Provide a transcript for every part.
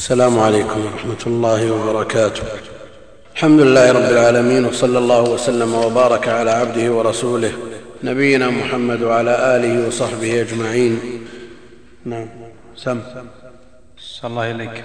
السلام عليكم ورحمة الله وبركاته. الحمد لله رب العالمين وصلى الله وسلم وبارك على عبده ورسوله نبينا محمد وعلى آله وصحبه أجمعين. نعم سم. صلى الله إليك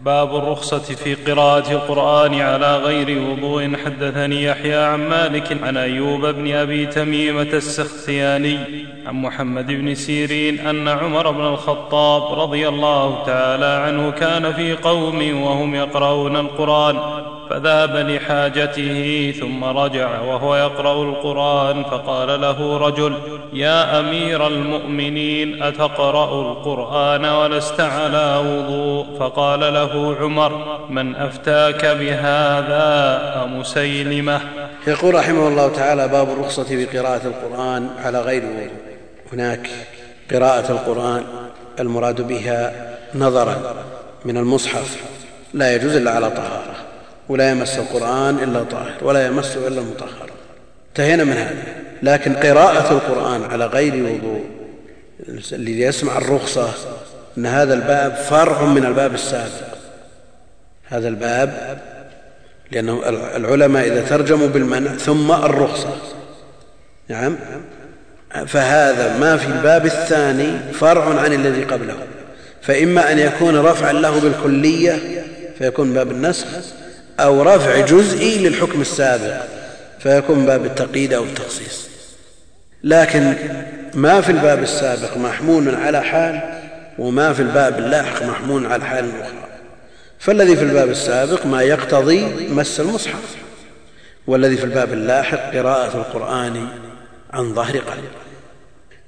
باب الرخصة في قراءة القرآن على غير وضوء. حدثني يحيى عن مالك عن أيوب بن أبي تميمة السختياني عن محمد بن سيرين أن عمر بن الخطاب رضي الله تعالى عنه كان في قوم وهم يقرؤون القرآن. فذهب لحاجته ثم رجع وهو يقرأ القرآن فقال له رجل يا أمير المؤمنين أتقرأ القرآن ولست على وضوء فقال له عمر من أفتاك بهذا امسيلمه يقول رحمه الله تعالى باب الرخصة في قراءه القرآن على غير وضوء. هناك قراءة القرآن المراد بها نظرا من المصحف لا يجوز إلا على طهارة. ولا يمس القرآن إلا طاهر ولا يمسه إلا المطهر انتهينا من هذا. لكن قراءة القرآن على غير وضوء اللي يسمع الرخصة أن هذا الباب فرع من الباب السابق. هذا الباب لأن العلماء إذا ترجموا بالمنع ثم الرخصة. نعم؟ فهذا ما في الباب الثاني فرع عن الذي قبله. فإما أن يكون رفعا له بالكلية فيكون باب النسخ. أو رفع جزئي للحكم السابق فيكون باب التقييد أو التخصيص. لكن ما في الباب السابق محمول على حال وما في الباب اللاحق محمول على حال أخرى. فالذي في الباب السابق ما يقتضي مس المصحف والذي في الباب اللاحق قراءة القرآن عن ظهر قلب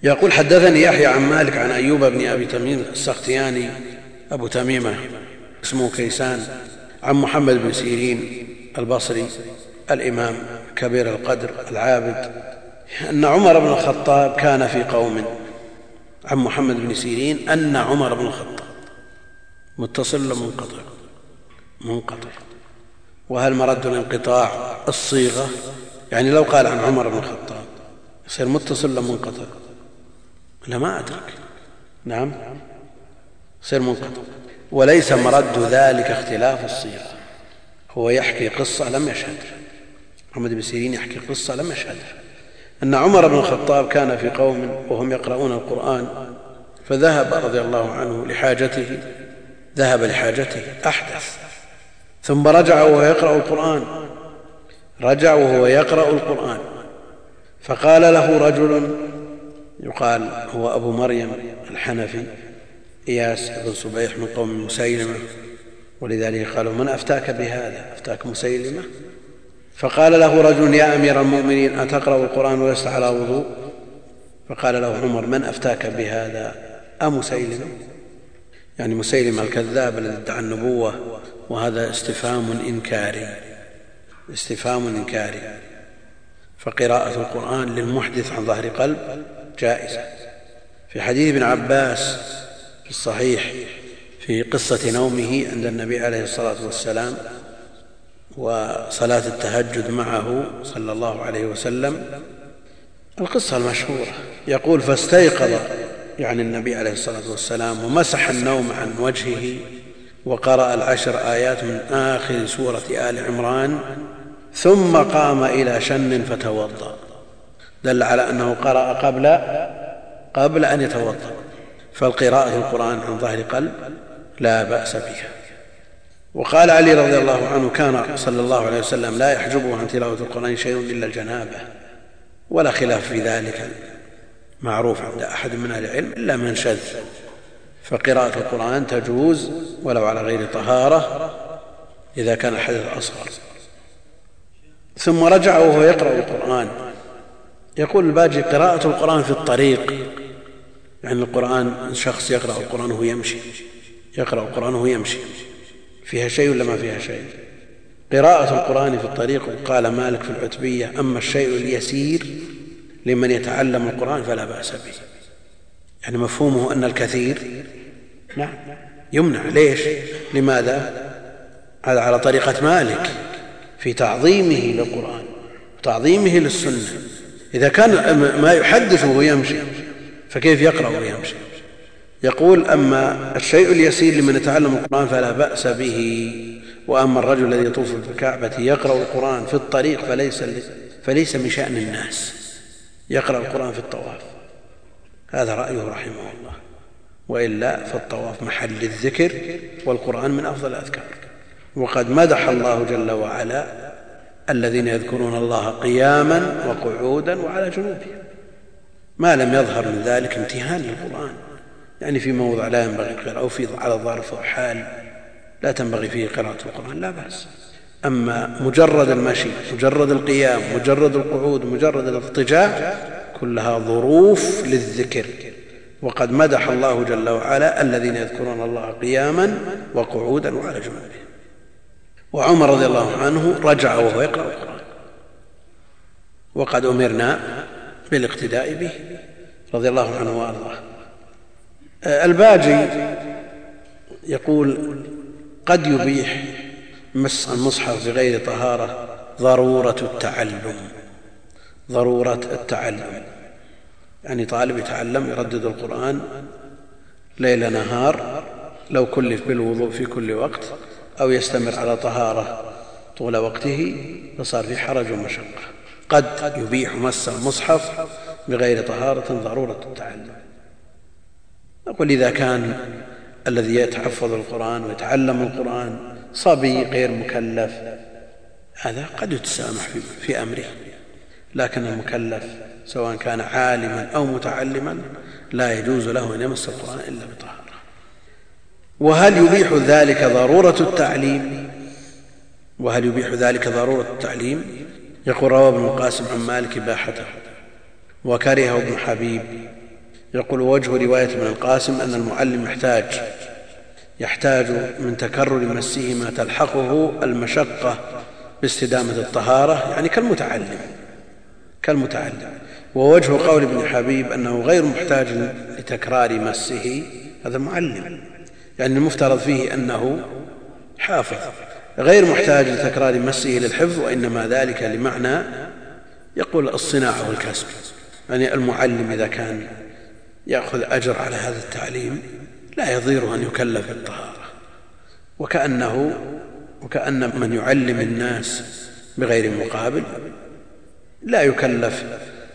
يقول حدثني يحيى عن مالك عن أيوب بن أبي تميم السختياني أبو تميمة اسمه كيسان. عن محمد بن سيرين البصري الإمام كبير القدر العابد أن عمر بن الخطاب كان في قوم. عن محمد بن سيرين أن عمر بن الخطاب. متصل منقطع؟ منقطع. وهل مرد الانقطاع الصيغة؟ يعني لو قال عن عمر بن الخطاب يصير متصل منقطع؟ لا ما أدرك. نعم. يصير منقطع. وليس مرد ذلك اختلاف الصيغه هو يحكي قصة لم يشهد. محمد بن سيرين يحكي قصة لم يشهدها أن عمر بن الخطاب كان في قوم وهم يقرؤون القرآن فذهب رضي الله عنه لحاجته ذهب لحاجته أحدث. ثم رجع وهو يقرأ القرآن. رجع وهو يقرأ القرآن. فقال له رجل يقال هو أبو مريم الحنفي إياس بن صبيح من قوم مسيلمة ولذلك قالوا من أفتاك بهذا؟ أفتاك مسيلمة؟ فقال له رجل يا أمير المؤمنين أتقرأ القرآن ولست على وضوء؟ فقال له عمر من أفتاك بهذا؟ أمسيلمة؟ يعني مسيلمة الكذاب الذي ادعى النبوة وهذا استفهام إنكاري استفهام إنكاري. فقراءة القرآن للمحدث عن ظهر قلب جائزة. في حديث ابن عباس في الصحيح في قصة نومه عند النبي عليه الصلاة والسلام وصلاة التهجد معه صلى الله عليه وسلم. القصة المشهورة. يقول فاستيقظ يعني النبي عليه الصلاة والسلام ومسح النوم عن وجهه وقرأ العشر آيات من آخر سورة آل عمران ثم قام إلى شن فتوضأ. دل على أنه قرأ قبل قبل أن يتوضأ. فالقراءة القرآن عن ظهر قلب لا بأس بها. وقال علي رضي الله عنه كان صلى الله عليه وسلم لا يحجبه عن تلاوة القرآن شيء إلا الجنابة ولا خلاف في ذلك. معروف عند أحد من أهل العلم إلا من شذ. فقراءة القرآن تجوز ولو على غير طهارة إذا كان الحدث أصغر. ثم رجع وهو يقرأ القرآن. يقول الباجي قراءة القرآن في الطريق. يعني القرآن شخص يقرأ القرآن وهو يمشي. يقرأ القرآن وهو يمشي. فيها شيء ولا ما فيها شيء؟ قراءة القرآن في الطريق قال مالك في العتبية أما الشيء اليسير لمن يتعلم القرآن فلا بأس به. يعني مفهومه أن الكثير نعم يمنع. ليش؟ لماذا؟ هذا على طريقة مالك في تعظيمه للقرآن وتعظيمه للسنة. إذا كان ما يحدث وهو يمشي فكيف يقرأ ويمشي؟ يقول أما الشيء اليسير لمن يتعلم القرآن فلا بأس به وأما الرجل الذي يطوف بالكعبة يقرأ القرآن في الطريق فليس, فليس من شأن الناس. يقرأ القرآن في الطواف. هذا رأيه رحمه الله. وإلا فالطواف محل الذكر والقرآن من أفضل الأذكار. وقد مدح الله جل وعلا الذين يذكرون الله قياما وقعودا وعلى جنوبهم. ما لم يظهر من ذلك امتهان للقرآن يعني في موضع لا ينبغي القراءة أو في على ظرف أو حال لا تنبغي فيه قراءة القرآن لا بأس. أما مجرد المشي مجرد القيام مجرد القعود مجرد الاضطجاع كلها ظروف للذكر. وقد مدح الله جل وعلا الذين يذكرون الله قياما وقعودا وعلى جنوبهم. وعمر رضي الله عنه رجع وهو يقرأ القرآن. وقد أمرنا بالاقتداء به رضي الله عنه وأرضاه. الباجي يقول قد يبيح مس المصحف بغير طهارة ضرورة التعلم. ضرورة التعلم. يعني طالب يتعلم يردد القرآن ليل نهار لو كلف بالوضوء في كل وقت أو يستمر على طهارة طول وقته فصار في حرج ومشقة. قد يبيح مس المصحف بغير طهارة ضرورة التعلم. نقول إذا كان الذي يتحفظ القرآن ويتعلم القرآن صبي غير مكلف هذا قد يتسامح في أمره. لكن المكلف سواء كان عالما أو متعلما لا يجوز له أن يمس القرآن إلا بطهارة. وهل يبيح ذلك ضرورة التعليم؟ وهل يبيح ذلك ضرورة التعليم؟ يقول روى ابن القاسم عن مالك باحته وكرهه ابن حبيب. يقول وجه رواية ابن القاسم أن المعلم يحتاج يحتاج من تكرر مسه ما تلحقه المشقة باستدامة الطهارة يعني كالمتعلم كالمتعلم. ووجه قول ابن حبيب أنه غير محتاج لتكرار مسه هذا معلم يعني المفترض فيه أنه حافظ. غير محتاج لتكرار مسه للحفظ وإنما ذلك لمعنى يقول الصناعة والكسب. يعني المعلم إذا كان يأخذ أجر على هذا التعليم لا يضيره أن يكلف بالطهارة وكأنه وكأن من يعلم الناس بغير مقابل لا يكلف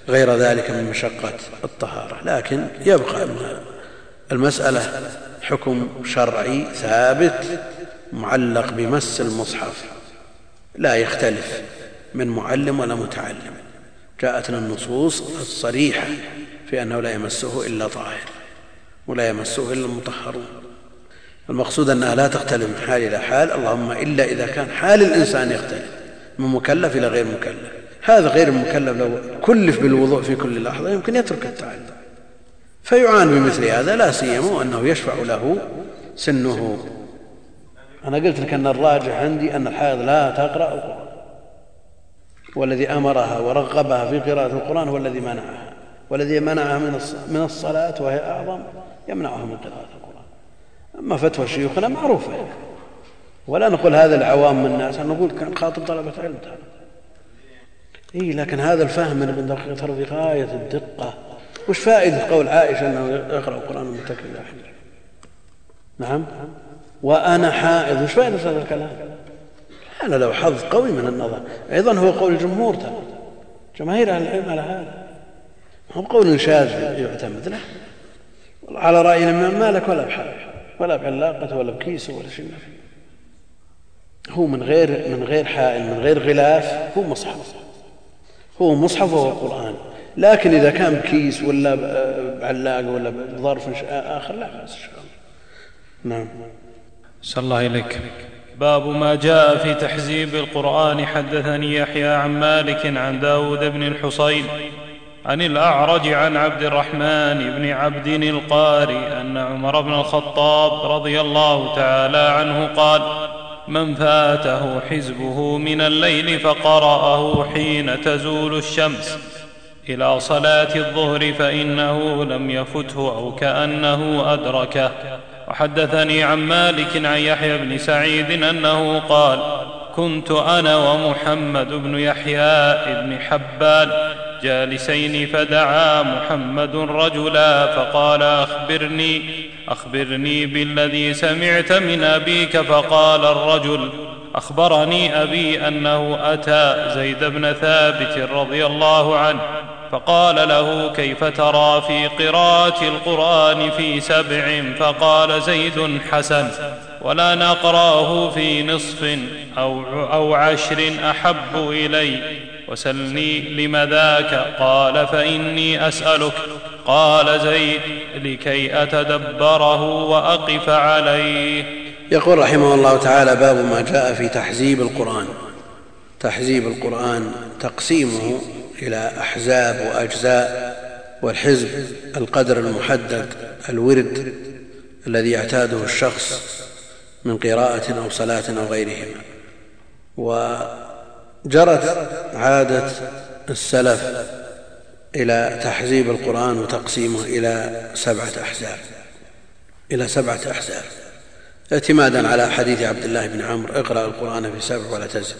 غير ذلك من مشقة الطهارة. لكن يبقى المسألة حكم شرعي ثابت معلق بمس المصحف. لا يختلف من معلم ولا متعلم. جاءتنا النصوص الصريحة في أنه لا يمسه إلا طاهر ولا يمسه إلا المطهرون. المقصود أنها لا تختلف من حال إلى حال. اللهم إلا إذا كان حال الإنسان يختلف من مكلف إلى غير مكلف. هذا غير المكلف لو كلف بالوضوء في كل لحظة يمكن يترك التعلم. فيعان بمثل هذا لا سيما وأنه يشفع له سنه أنا قلت لك أن الراجح عندي أن الحائض لا تقرأ القرآن. والذي أمرها ورغبها في قراءة القرآن هو الذي منعها. والذي منعها من الصلاة وهي أعظم يمنعها من قراءة القرآن. أما فتوى شيوخنا معروفة. ولا نقول هذا العوام من الناس نقول كان خاطب طلبة علم تعالى إي لكن هذا الفهم من ابن دقيق في غاية الدقة. وش فائدة قول عائشة أنه يقرأ القرآن متكئ إلى حجر نعم؟ وأنا حائض. وش فائدة هذا الكلام؟ أنا له حظ قوي من النظر. أيضا هو قول الجمهور ترى. جماهير أهل العلم على هذا. هو قول شاذ يعتمد له. على رأي الإمام مالك ولا بحال. ولا بعلاقة ولا بكيسه ولا شيء هو من غير من غير حائل من غير غلاف هو مصحف. هو مصحف وهو قرآن. لكن إذا كان بكيس ولا بعلاقة ولا بظرف آخر لا بأس نعم. صلى الله إليك باب ما جاء في تحزيب القرآن. حدثني يحيى عن مالك عن داود بن الحصين عن الأعرج عن عبد الرحمن بن عبد القاري أن عمر بن الخطاب رضي الله تعالى عنه قال من فاته حزبه من الليل فقرأه حين تزول الشمس. إلى صلاة الظهر فإنه لم يفته أو كأنه أدركه. وحدثني عن مالك عن يحيى بن سعيد أنه قال كنت أنا ومحمد بن يحيى بن حبان جالسين فدعا محمد رجلا فقال أخبرني أخبرني بالذي سمعت من أبيك فقال الرجل أخبرني أبي أنه أتى زيد بن ثابت رضي الله عنه فقال له كيف ترى في قراءة القرآن في سبع؟ فقال زيد حسن ولا نقرأه في نصف أو, أو عشر أحب إلي. وسلني لم ذاك قال فإني أسألك. قال زيد لكي أتدبره وأقف عليه. يقول رحمه الله تعالى باب ما جاء في تحزيب القرآن. تحزيب القرآن تقسيمه إلى أحزاب وأجزاء والحزب القدر المحدد الورد الذي يعتاده الشخص من قراءة أو صلاة أو غيرهما. وجرت عادة السلف إلى تحزيب القرآن وتقسيمه إلى سبعة أحزاب. إلى سبعة أحزاب. اعتمادا على حديث عبد الله بن عمرو اقرأ القرآن في سبع ولا تزد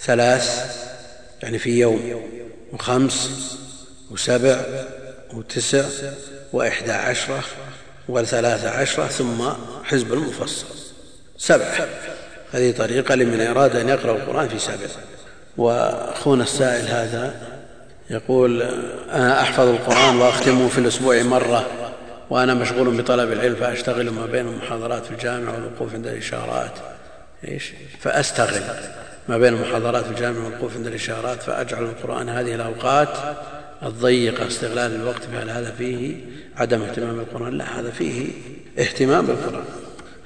ثلاث يعني في يوم وخمس وسبع وتسع وإحدى عشرة وثلاث عشرة ثم حزب المفصل. سبعة هذه طريقة لمن أراد أن يقرأ القرآن في سبع. وأخونا السائل هذا يقول أنا أحفظ القرآن وأختمه في الأسبوع مرة. وأنا مشغول بطلب العلم فأشتغل ما بين المحاضرات في الجامعة والوقوف عند الإشارات. إيش؟ فأستغل ما بين المحاضرات في الجامعة والوقوف عند الإشارات فأجعل القرآن هذه الأوقات الضيقة استغلال الوقت فهل هذا فيه عدم اهتمام بالقرآن؟ لا هذا فيه اهتمام بالقرآن.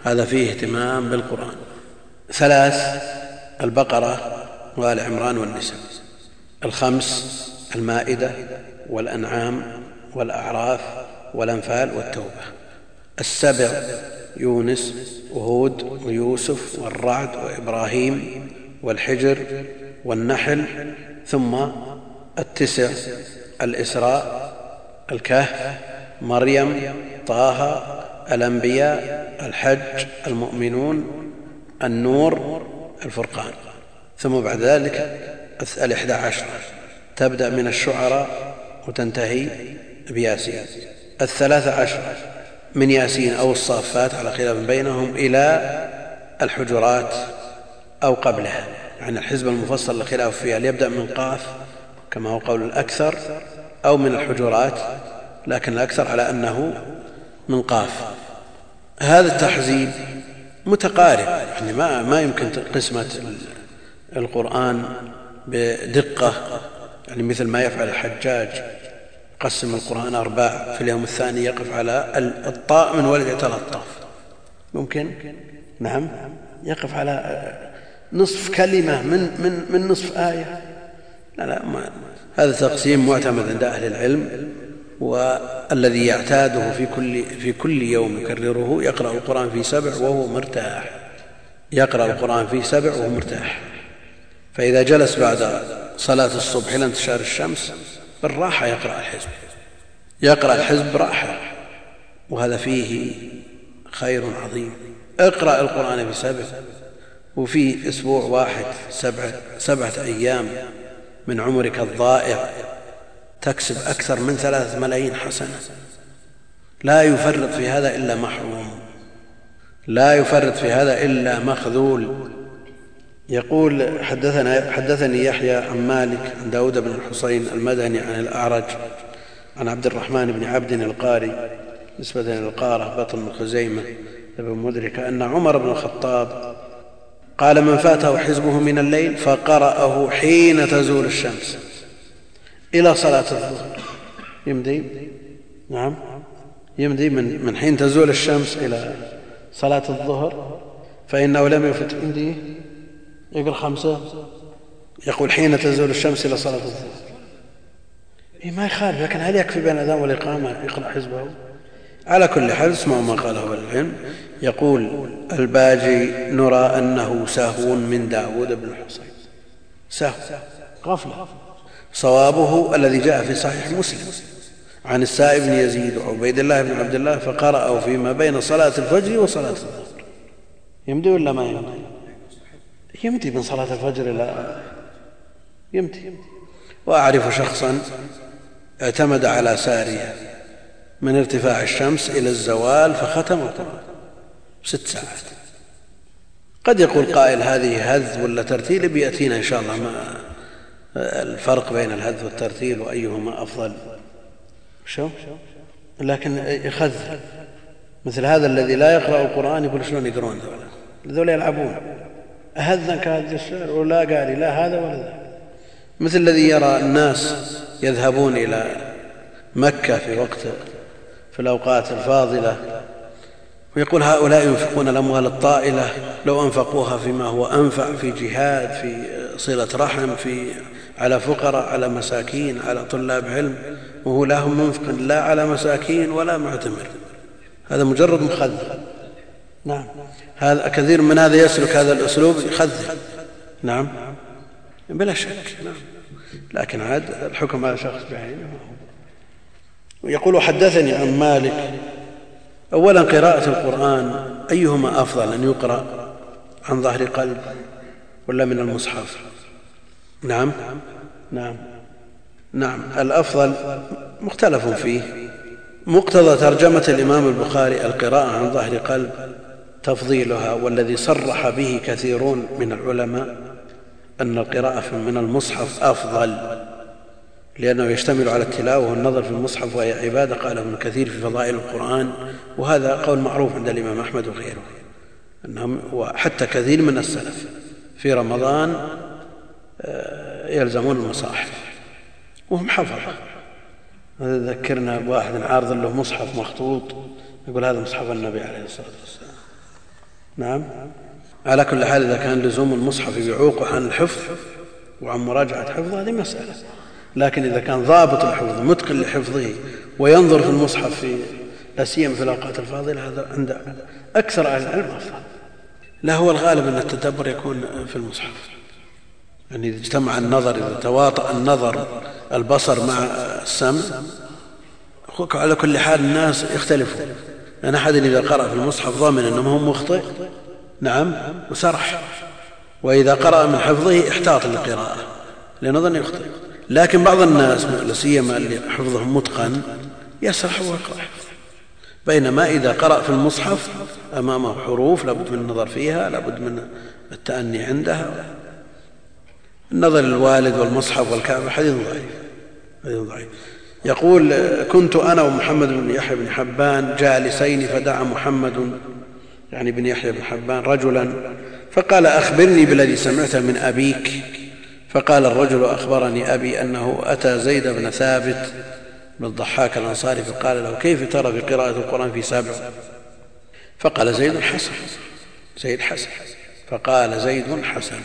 هذا فيه اهتمام بالقرآن. ثلاث البقرة وآل عمران والنساء الخمس المائدة والأنعام والأعراف والأنفال والتوبة. السبع يونس وهود ويوسف والرعد وإبراهيم والحجر والنحل ثم التسع الإسراء الكهف مريم طه الأنبياء الحج المؤمنون النور الفرقان. ثم بعد ذلك الإحدى عشر. تبدأ من الشعراء وتنتهي بياسين. الثلاث عشر من ياسين أو الصافات على خلاف بينهم إلى الحجرات أو قبلها. يعني الحزب المفصل الخلاف فيها ليبدأ من قاف كما هو قول الأكثر أو من الحجرات لكن الأكثر على أنه من قاف. هذا التحزيب متقارب. يعني ما, ما يمكن قسمة القرآن بدقة. يعني مثل ما يفعل الحجاج قسم القرآن أرباع في اليوم الثاني يقف على الطاء من ولد يتلطف ممكن؟ نعم. يقف على نصف كلمة من, من, من نصف آية. لا لا ما هذا تقسيم معتمد عند أهل العلم والذي يعتاده في كل, في كل يوم يكرره يقرأ القرآن في سبع وهو مرتاح. يقرأ القرآن في سبع وهو مرتاح. فإذا جلس بعد صلاة الصبح إلى انتشار الشمس بالراحة يقرأ الحزب. يقرأ الحزب براحة. وهذا فيه خير عظيم. اقرأ القرآن في سبع. وفي أسبوع واحد سبعة, سبعة أيام من عمرك الضائع. تكسب أكثر من ثلاثة ملايين حسنة. لا يفرط في هذا إلا محروم. لا يفرط في هذا إلا مخذول. يقول حدثنا حدثني يحيى عن مالك عن داود بن الحصين المدني عن الأعرج عن عبد الرحمن بن عبد القاري نسبة إلى القارة بطن خزيمة ابن مدرك أن عمر بن الخطاب قال من فاته حزبه من الليل فقرأه حين تزول الشمس إلى صلاة الظهر. يمضي نعم. يمضي من, من حين تزول الشمس إلى صلاة الظهر؟ فإنه لم يفت. يمضي يقول خمسة. يقول حين تزول الشمس إلى صلاة الظهر. إيه ما يخالف لكن هل يكفي بين الأذان والإقامة يقرأ حزبه؟ على كل حال اسمعوا ما قاله العلم. يقول الباجي نرى أنه سهو من داود بن الحصين. سهو غفلة. صوابه الذي جاء في صحيح مسلم. عن السائب بن يزيد وعبيد الله بن عبد الله فقرأوا فيما بين صلاة الفجر وصلاة الظهر. يمدي ولا ما يمدي؟ يمدي من صلاة الفجر إلى يمدي وأعرف شخصا اعتمد على سارية من ارتفاع الشمس إلى الزوال فختم القرآن ست ساعات. قد يقول قائل هذه هذ ولا ترتيل بيأتينا إن شاء الله ما الفرق بين الهذ والترتيل وأيهما أفضل. شو؟ لكن يخذ مثل هذا الذي لا يقرأ القرآن يقول شلون يقرون؟ ذولا ذولا يلعبون. أهذنا كهذا الشعر ولا قال لا هذا ولا ذا. مثل الذي يرى الناس يذهبون إلى مكة في وقت في الأوقات الفاضلة ويقول هؤلاء ينفقون الأموال الطائلة لو أنفقوها فيما هو أنفع في جهاد في صلة رحم في على فقراء على مساكين على طلاب علم وهو لا هم منفق لا على مساكين ولا معتمر. هذا مجرد مخذل نعم. هذا كثير من هذا يسلك هذا الأسلوب يخذل نعم. بلا شك. نعم. لكن عاد الحكم على شخص بعينه. ويقول حدثني عن مالك. اولا قراءة القرآن أيهما أفضل أن يقرأ؟ عن ظهر قلب ولا من المصحف؟ نعم. نعم. نعم. الأفضل مختلف فيه. مقتضى ترجمة الإمام البخاري القراءة عن ظهر قلب تفضيلها والذي صرح به كثيرون من العلماء أن القراءة من المصحف أفضل لأنه يشتمل على التلاوة والنظر في المصحف وهي عبادة قاله ابن كثير في فضائل القرآن وهذا قول معروف عند الإمام أحمد وغيره أنهم وحتى كثير من السلف في رمضان آه، يلزمون المصاحف وهم حفظه ذكرنا بواحد عارض له مصحف مخطوط يقول هذا مصحف النبي عليه الصلاة والسلام. نعم. على كل حال إذا كان لزوم المصحف يعوقه عن الحفظ وعن مراجعة حفظه هذه مسألة. لكن إذا كان ضابط الحفظ متقن لحفظه وينظر في المصحف في لا سيما في الأوقات الفاضلة هذا عند أكثر أهل العلم أفضل. لا هو الغالب أن التدبر يكون في المصحف. يعني إذا اجتمع النظر إذا تواطأ النظر البصر مع السمع على كل حال الناس يختلفون. لأن أحد إذا قرأ في المصحف ضامن أنه هو مخطئ. نعم وسرح. وإذا قرأ من حفظه احتاط للقراءة لأنه ظن يخطئ. لكن بعض الناس لا سيما اللي حفظهم متقن يسرح ويقرأ. بينما إذا قرأ في المصحف أمامه حروف لابد من النظر فيها لابد من التأني عندها النظر للوالد والمصحف والكعبة حديث ضعيف حديث ضعيف. يقول كنت أنا ومحمد بن يحيى بن حبان جالسين فدعا محمد يعني بن يحيى بن حبان رجلا فقال أخبرني بالذي سمعته من أبيك. فقال الرجل أخبرني أبي أنه أتى زيد بن ثابت بن الضحاك الأنصاري فقال له كيف ترى في قراءة القرآن في سبع فقال زيد حسن زيد حسن. فقال زيد حسن.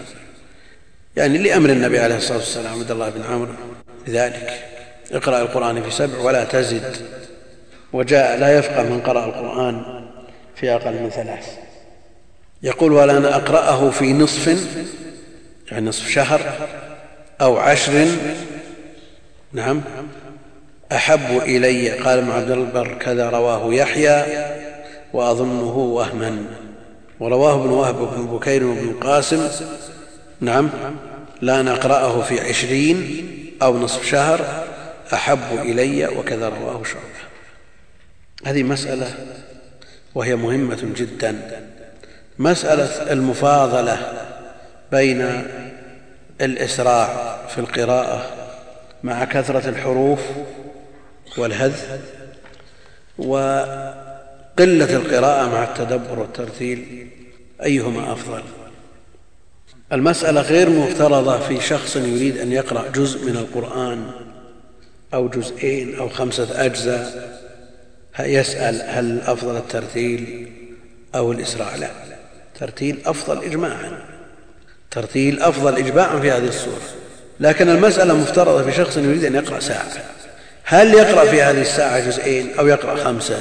يعني لأمر النبي عليه الصلاة والسلام عبد الله بن عمرو لذلك. اقرأ القرآن في سبع ولا تزد. وجاء لا يفقه من قرأ القرآن في أقل من ثلاث. يقول ولا أقرأه في نصف يعني نصف شهر أو عشر. نعم. أحب إلي قال ابن عبد البر كذا رواه يحيى وأظنه وهما. ورواه ابن وهب بن بكير وابن القاسم نعم. لا نقرأه في عشرين أو نصف شهر أحب إلي وكذا رواه شعبة. هذه مسألة وهي مهمة جدا. مسألة المفاضلة بين الإسراع في القراءة مع كثرة الحروف والهذ وقلة القراءة مع التدبر والترتيل أيهما أفضل؟ المسألة غير مفترضة في شخص يريد أن يقرأ جزء من القرآن أو جزئين أو خمسة أجزاء يسأل هل أفضل الترتيل أو الإسراع لا ترتيل أفضل إجماعا ترتيل أفضل إجماعا في هذه السورة لكن المسألة مفترضة في شخص يريد أن يقرأ ساعة. هل يقرأ في هذه الساعة جزئين أو يقرأ خمسة؟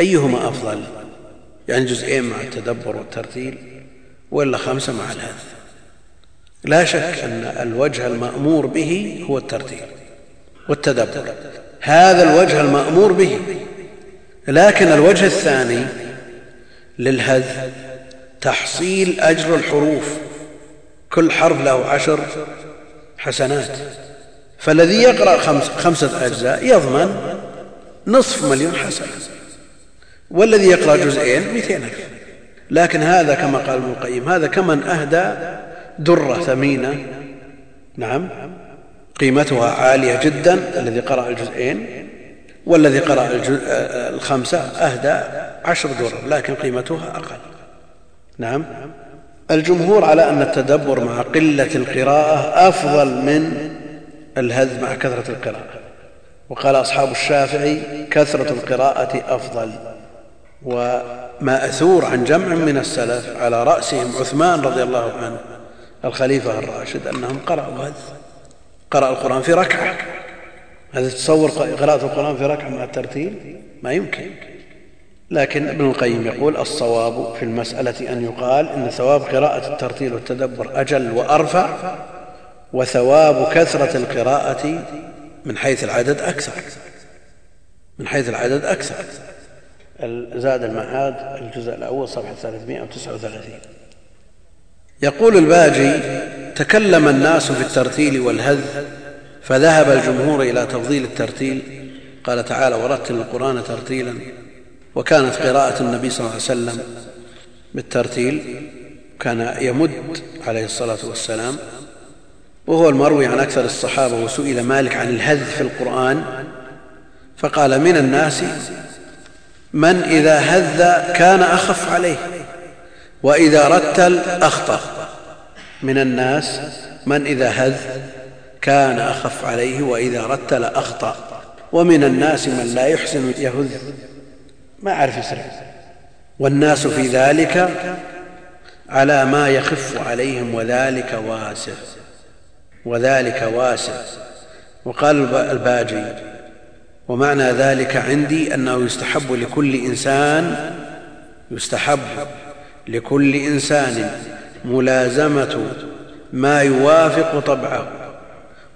أيهما أفضل؟ يعني جزئين مع التدبر والترتيل ولا خمسة مع الهذ لا شك أن الوجه المأمور به هو الترتيل. والتدبر. هذا الوجه المأمور به. لكن الوجه الثاني للهذ تحصيل أجر الحروف. كل حرف له عشر حسنات. فالذي يقرأ خمس خمسة أجزاء يضمن نصف مليون حسنة. والذي يقرأ جزئين مئتين ألف. لكن هذا كما قال ابن القيم هذا كمن أهدى درة ثمينة. نعم. قيمتها عالية جدا الذي قرأ الجزئين والذي قرأ الخمسة أهدى عشر درر لكن قيمتها أقل. نعم. الجمهور على أن التدبر مع قلة القراءة أفضل من الهذ مع كثرة القراءة. وقال أصحاب الشافعي كثرة القراءة أفضل وما أثور عن جمع من السلف على رأسهم عثمان رضي الله عنه الخليفة الراشد أنهم قرأوا هذا. قرأ القرآن في ركعة. هذا تصور قراءة القرآن في ركعة مع الترتيل ما يمكن. لكن ابن القيم يقول الصواب في المسألة أن يقال إن ثواب قراءة الترتيل والتدبر أجل وأرفع وثواب كثرة القراءة من حيث العدد أكثر. من حيث العدد أكثر. زاد المعاد الجزء الأول صفحة 339 يقول الباجي تكلم الناس في الترتيل والهذ فذهب الجمهور إلى تفضيل الترتيل. قال تعالى ورتل القرآن ترتيلا. وكانت قراءة النبي صلى الله عليه وسلم بالترتيل. كان يمد عليه الصلاة والسلام. وهو المروي عن أكثر الصحابة وسئل مالك عن الهذ في القرآن. فقال من الناس من إذا هذ كان أخف عليه وإذا رتل أخطأ. من الناس من إذا هذ كان أخف عليه وإذا رتل أخطأ. ومن الناس من لا يحسن يهذ. ما عرف يسرع. والناس في ذلك على ما يخف عليهم وذلك واسع. وذلك واسع. وقال الباجي ومعنى ذلك عندي أنه يستحب لكل إنسان يستحب لكل إنسان ملازمة ما يوافق طبعه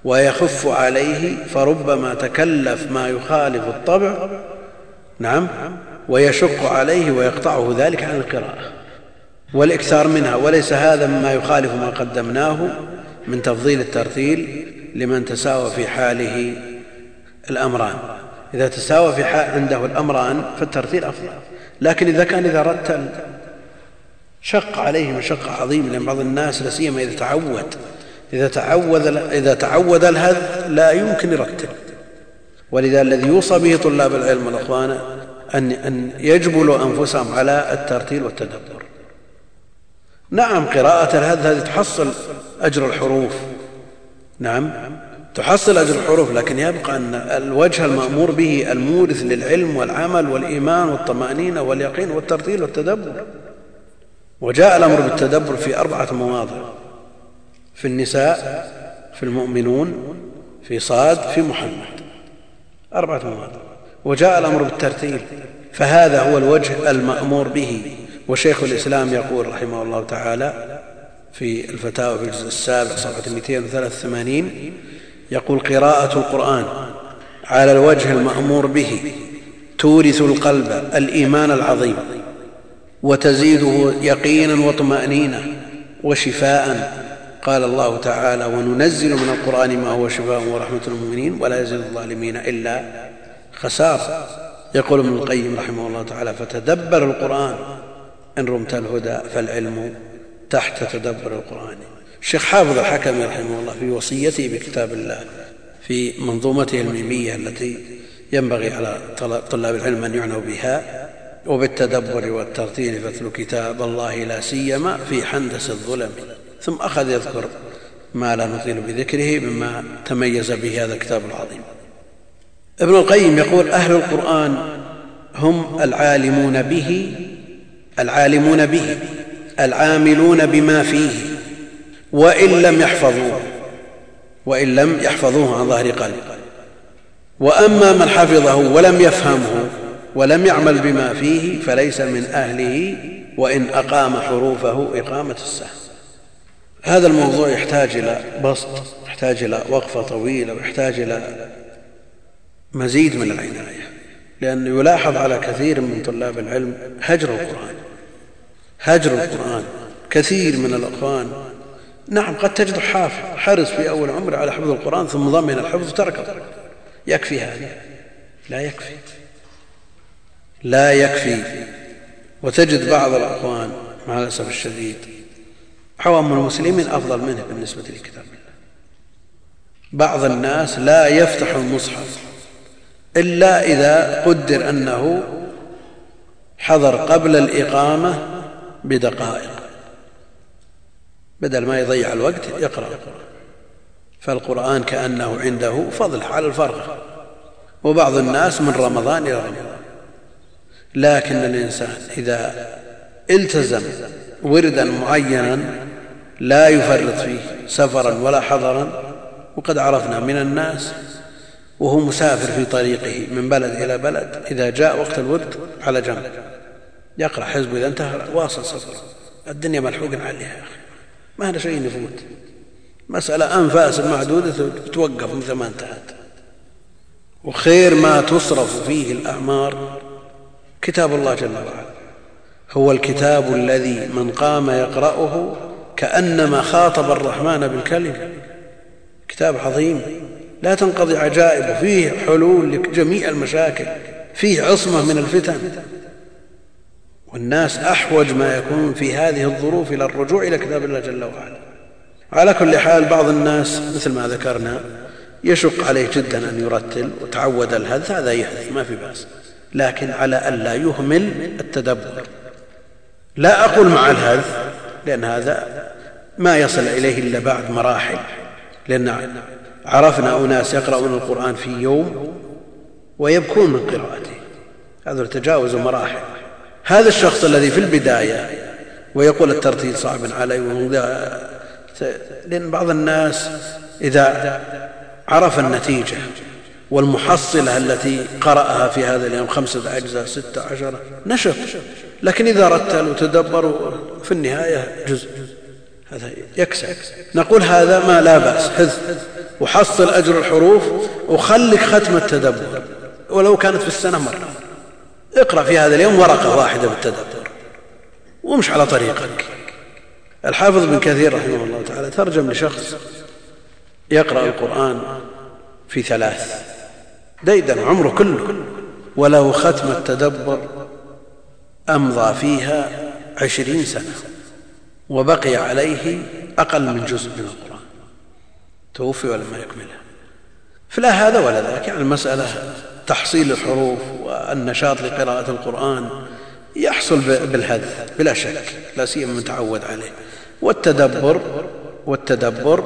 ويخف عليه فربما تكلف ما يخالف الطبع نعم ويشق عليه ويقطعه ذلك عن القراءة. والإكثار منها وليس هذا مما يخالف ما قدمناه من تفضيل الترتيل لمن تساوى في حاله الأمران. إذا تساوى في حال عنده الأمران فالترتيل أفضل لكن إذا كان إذا رتل شق عليه مشقة عظيمة لأن بعض الناس لا سيما إذا تعود إذا تعود إذا تعود الهذ لا يمكن يرتل ولذا الذي يوصى به طلاب العلم والاخوان أن, أن يجبلوا أنفسهم على الترتيل والتدبر. نعم قراءة الهذ هذه تحصل أجر الحروف. نعم تحصل أجر الحروف لكن يبقى أن الوجه المأمور به المورث للعلم والعمل والإيمان والطمأنينة واليقين والترتيل والتدبر. وجاء الأمر بالتدبر في أربعة مواضع في النساء في المؤمنون في صاد في محمد. أربعة مواضع. وجاء الأمر بالترتيل فهذا هو الوجه المأمور به. وشيخ الإسلام يقول رحمه الله تعالى في الفتاوى في الجزء السابع صفحة 283 يقول قراءة القرآن على الوجه المأمور به تورث القلب الإيمان العظيم. وتزيده يقينا وطمأنينة وشفاء. قال الله تعالى وننزل من القرآن ما هو شفاء ورحمة للمؤمنين ولا يزيد الظالمين إلا خسارة يقول ابن القيم رحمه الله تعالى فتدبر القرآن إن رمت الهدى فالعلم تحت تدبر القرآن. الشيخ حافظ الحكمي رحمه الله في وصيته بكتاب الله في منظومته الميمية التي ينبغي على طلاب العلم أن يعنوا بها وبالتدبر والترتيل فاتلوا كتاب الله لا سيما في حندس الظلم. ثم أخذ يذكر ما لا نطيل بذكره مما تميز به هذا الكتاب العظيم. ابن القيم يقول أهل القرآن هم العالمون به العالمون به العاملون بما فيه وإن لم يحفظوه وإن لم يحفظوه عن ظهر قلب وأما من حفظه ولم يفهمه ولم يعمل بما فيه فليس من أهله وإن أقام حروفه إقامة السهم. هذا الموضوع يحتاج إلى بسط يحتاج إلى وقفة طويلة ويحتاج إلى مزيد من العناية لأنه يلاحظ على كثير من طلاب العلم هجر القرآن هجر القرآن كثير من الأخوان نعم قد تجد حافظ حرص في أول عمره على حفظ القرآن ثم ضمن الحفظ ترك القرآن. يكفي هذا؟ لا يكفي. لا يكفي. وتجد بعض الأخوان مع الأسف الشديد عوام المسلمين أفضل منه بالنسبة لكتاب الله. بعض الناس لا يفتح المصحف إلا إذا قدر أنه حضر قبل الإقامة بدقائق. بدل ما يضيع الوقت يقرأ. فالقرآن كأنه عنده فضل على الفرغ وبعض الناس من رمضان إلى رمضان. لكن الإنسان إذا التزم وردا معينا لا يفرط فيه سفرا ولا حضرا وقد عرفنا من الناس وهو مسافر في طريقه من بلد إلى بلد إذا جاء وقت الورد على جنب. يقرأ حزب إذا انتهى واصل سفره. الدنيا ملحوق عليها يا أخي. ما هذا شيء يفوت مسألة أنفاس معدودة توقف مثل ما انتهت. وخير ما تصرف فيه الأعمار كتاب الله جل وعلا. هو الكتاب الذي من قام يقرأه كأنما خاطب الرحمن بالكلمة. كتاب عظيم. لا تنقضي عجائب فيه حلول لجميع المشاكل. فيه عصمة من الفتن. والناس أحوج ما يكون في هذه الظروف إلى الرجوع إلى كتاب الله جل وعلا. على كل حال بعض الناس مثل ما ذكرنا يشق عليه جدا أن يرتل وتعود الهذ هذا يحدث ما في بأس. لكن على ألا يهمل التدبر. لا أقول مع الهذ لأن هذا ما يصل إليه إلا بعد مراحل. لأن عرفنا أناس يقرؤون القرآن في يوم ويبكون من قراءته. هذا تجاوز مراحل. هذا الشخص الذي في البداية ويقول الترتيل صعب علي لأن بعض الناس إذا عرف النتيجة والمحصلة التي قرأها في هذا اليوم خمسة أجزاء ستة عشرة نشف لكن إذا رتل وتدبر في النهاية جزء. هذا يكسب. نقول هذا ما لا بأس. حذ وحصل أجر الحروف وخلك ختم التدبر. ولو كانت في السنة مرة. اقرأ في هذا اليوم ورقة واحدة بالتدبر. وامش على طريقك. الحافظ بن كثير رحمه الله تعالى ترجم لشخص يقرأ القرآن في ثلاث. ديدا عمره كله وله ختم التدبر أمضى فيها عشرين سنة وبقي عليه أقل من جزء من القرآن. توفي ولم يكملها. فلا هذا ولا ذاك يعني المسألة تحصيل الحروف والنشاط لقراءة القرآن يحصل بالهذ بلا شك لا سيما من تعود عليه. والتدبر والتدبر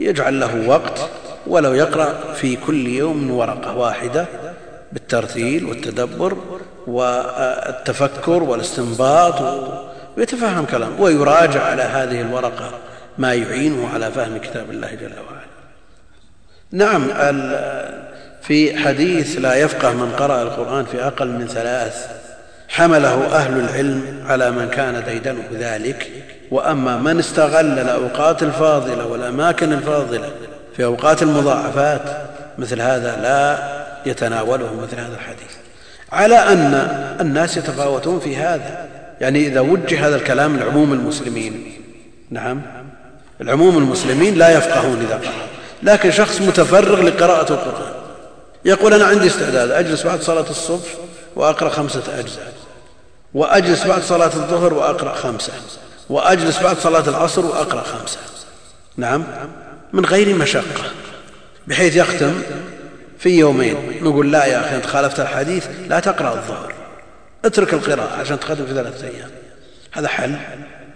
يجعل له وقت ولو يقرأ في كل يوم ورقة واحدة بالترتيل والتدبر والتفكر والاستنباط ويتفهم كلام ويراجع على هذه الورقة ما يعينه على فهم كتاب الله جل وعلا. نعم في حديث لا يفقه من قرأ القرآن في أقل من ثلاث حمله أهل العلم على من كان ديدنه ذلك وأما من استغل الأوقات الفاضلة والأماكن الفاضلة في أوقات المضاعفات مثل هذا لا يتناوله مثل هذا الحديث. على أن الناس يتفاوتون في هذا. يعني إذا وجه هذا الكلام لعموم المسلمين. نعم. العموم المسلمين لا يفقهون إذا قرأ لكن شخص متفرغ لقراءة القرآن يقول أنا عندي استعداد أجلس بعد صلاة الصبح وأقرأ خمسة أجزاء وأجلس بعد صلاة الظهر وأقرأ خمسة وأجلس بعد صلاة العصر وأقرأ خمسة. نعم. من غير مشقة بحيث يختم في يومين. نقول لا يا أخي أنت خالفت الحديث لا تقرأ الظهر. اترك القراءة عشان تختم في ثلاثة أيام. هذا حل.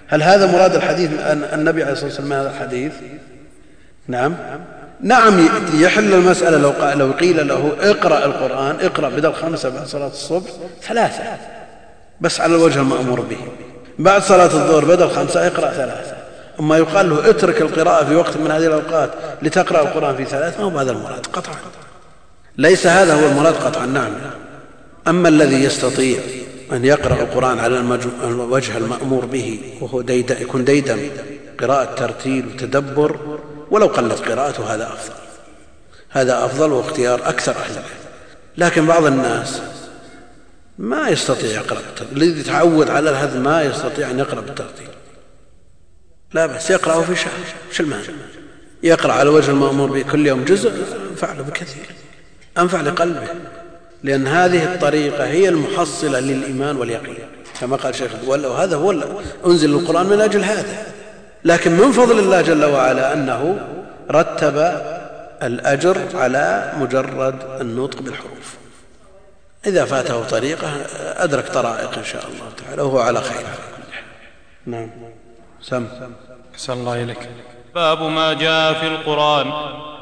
هل هذا مراد الحديث النبي عليه الصلاة والسلام هذا الحديث؟ نعم. نعم يحل المسألة. لو, قال لو قيل له اقرأ القرآن اقرأ بدل خمسة بعد صلاة الصبح ثلاثة. بس على الوجه المأمور به. بعد صلاة الظهر بدل خمسة اقرأ ثلاثة. أما يقال له اترك القراءة في وقت من هذه الأوقات لتقرأ القرآن في ثلاث ما هو هذا المراد؟ قطعا. ليس هذا هو المراد قطعا نعم. أما الذي يستطيع أن يقرأ القرآن على الوجه المأمور به وهو ديدا يكون ديدا قراءة ترتيل وتدبر ولو قلت قراءته هذا أفضل. هذا أفضل واختيار أكثر أهل العلم لكن بعض الناس ما يستطيع يقرأ الذي تعود على هذا ما يستطيع أن يقرأ بالترتيب لا بس يقرأه في شهر شو المانع يقرأ على وجه المأمور به كل يوم جزء انفع له بكثير أنفع لقلبه لأن هذه الطريقة هي المحصلة للإيمان واليقين. كما قال شيخ وهذا هو أنزل القرآن من أجل هذا. لكن من فضل الله جل وعلا أنه رتب الأجر على مجرد النطق بالحروف. إذا فاته طريقة أدرك طرائق إن شاء الله تعالى وهو على خير. نعم. سم. أحسن الله إليك. باب ما جاء في القرآن.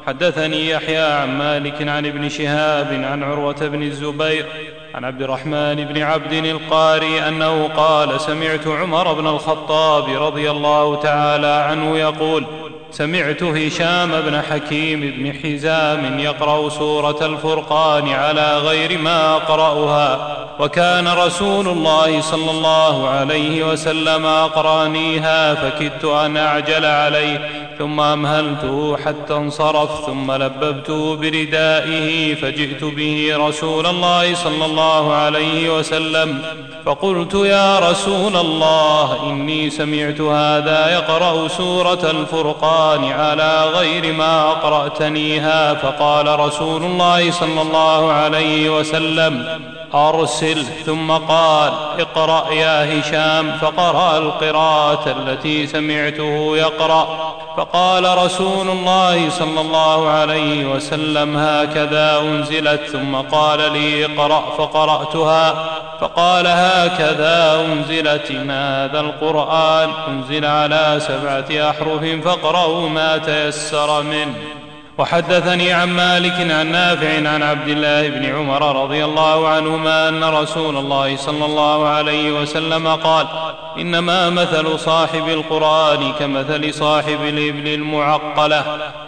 حدثني يحيى عن مالك عن ابن شهاب عن عروة بن الزبير عن عبد الرحمن بن عبد القاري أنه قال سمعت عمر بن الخطاب رضي الله تعالى عنه يقول سمعت هشام بن حكيم بن حزام يقرأ سورة الفرقان على غير ما اقراها وكان رسول الله صلى الله عليه وسلم أقرانيها فكدت أن أعجل عليه ثم أمهلته حتى انصرف ثم لببته بردائه فجئت به رسول الله صلى الله عليه وسلم. فقلت يا رسول الله إني سمعت هذا يقرأ سورة الفرقان على غير ما اقراتنيها فقال رسول الله صلى الله عليه وسلم أرسل. ثم قال اقرأ يا هشام. فقرأ القراءة التي سمعته يقرأ. فقال رسول الله صلى الله عليه وسلم هكذا أنزلت ثم قال لي اقرأ فقرأتها فقال هكذا أنزلت إن هذا القرآن؟ أنزل على سبعة أحرف فاقرأوا ما تيسر منه. وحدثني عن مالك عن نافع عن عبد الله بن عمر رضي الله عنهما أن رسول الله صلى الله عليه وسلم قال إنما مثل صاحب القرآن كمثل صاحب الإبل المعقلة.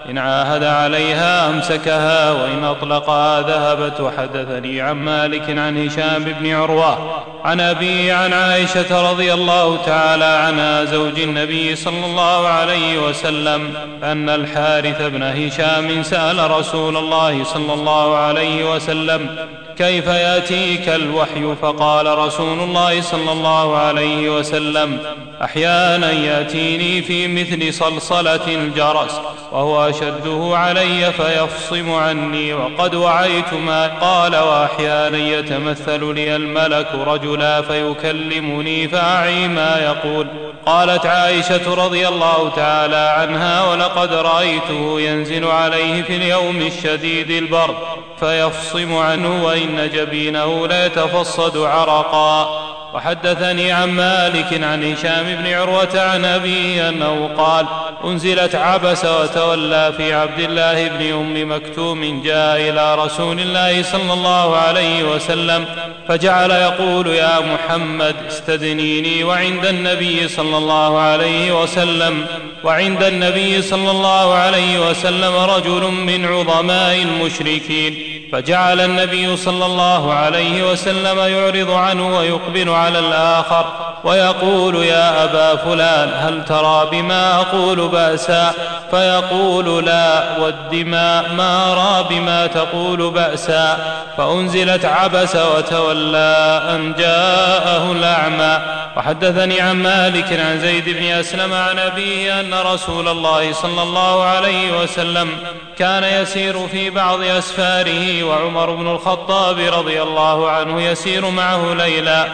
إن عاهد عليها أمسكها وإن أطلقها ذهبت وحدثني عن مالك عن هشام بن عروة عن أبي عن عائشة رضي الله تعالى عنها زوج النبي صلى الله عليه وسلم أن الحارث بن هشام سأل رسول الله صلى الله عليه وسلم كيف يأتيك الوحي؟ فقال رسول الله صلى الله عليه وسلم أحيانا يأتيني في مثل صلصلة الجرس وهو أشده علي فيفصم عني وقد وعيت ما قال وأحيانا يتمثل لي الملك رجلا فيكلمني فأعي ما يقول. قالت عائشة رضي الله تعالى عنها ولقد رأيته ينزل عليه في اليوم الشديد البرد فيفصم عنه وان جبينه ليتفصد عرقا. وحدثني عن مالك عن هشام بن عروة عن أبيه أنه قال أنزلت عبس وتولى في عبد الله بن أم مكتوم جاء إلى رسول الله صلى الله عليه وسلم فجعل يقول يا محمد استدنيني وعند النبي صلى الله عليه وسلم. وعند النبي صلى الله عليه وسلم رجل من عظماء المشركين. فجعل النبي صلى الله عليه وسلم يعرض عنه ويقبل على الآخر. ويقول يا أبا فلان هل ترى بما أقول بأسا؟ فيقول لا والدماء ما أرى بما تقول بأسا. فأنزلت عبس وتولى أن جاءه الأعمى. وحدثني عن مالك عن زيد بن أسلم عن أبيه أن رسول الله صلى الله عليه وسلم كان يسير في بعض أسفاره وعمر بن الخطاب رضي الله عنه يسير معه ليلا.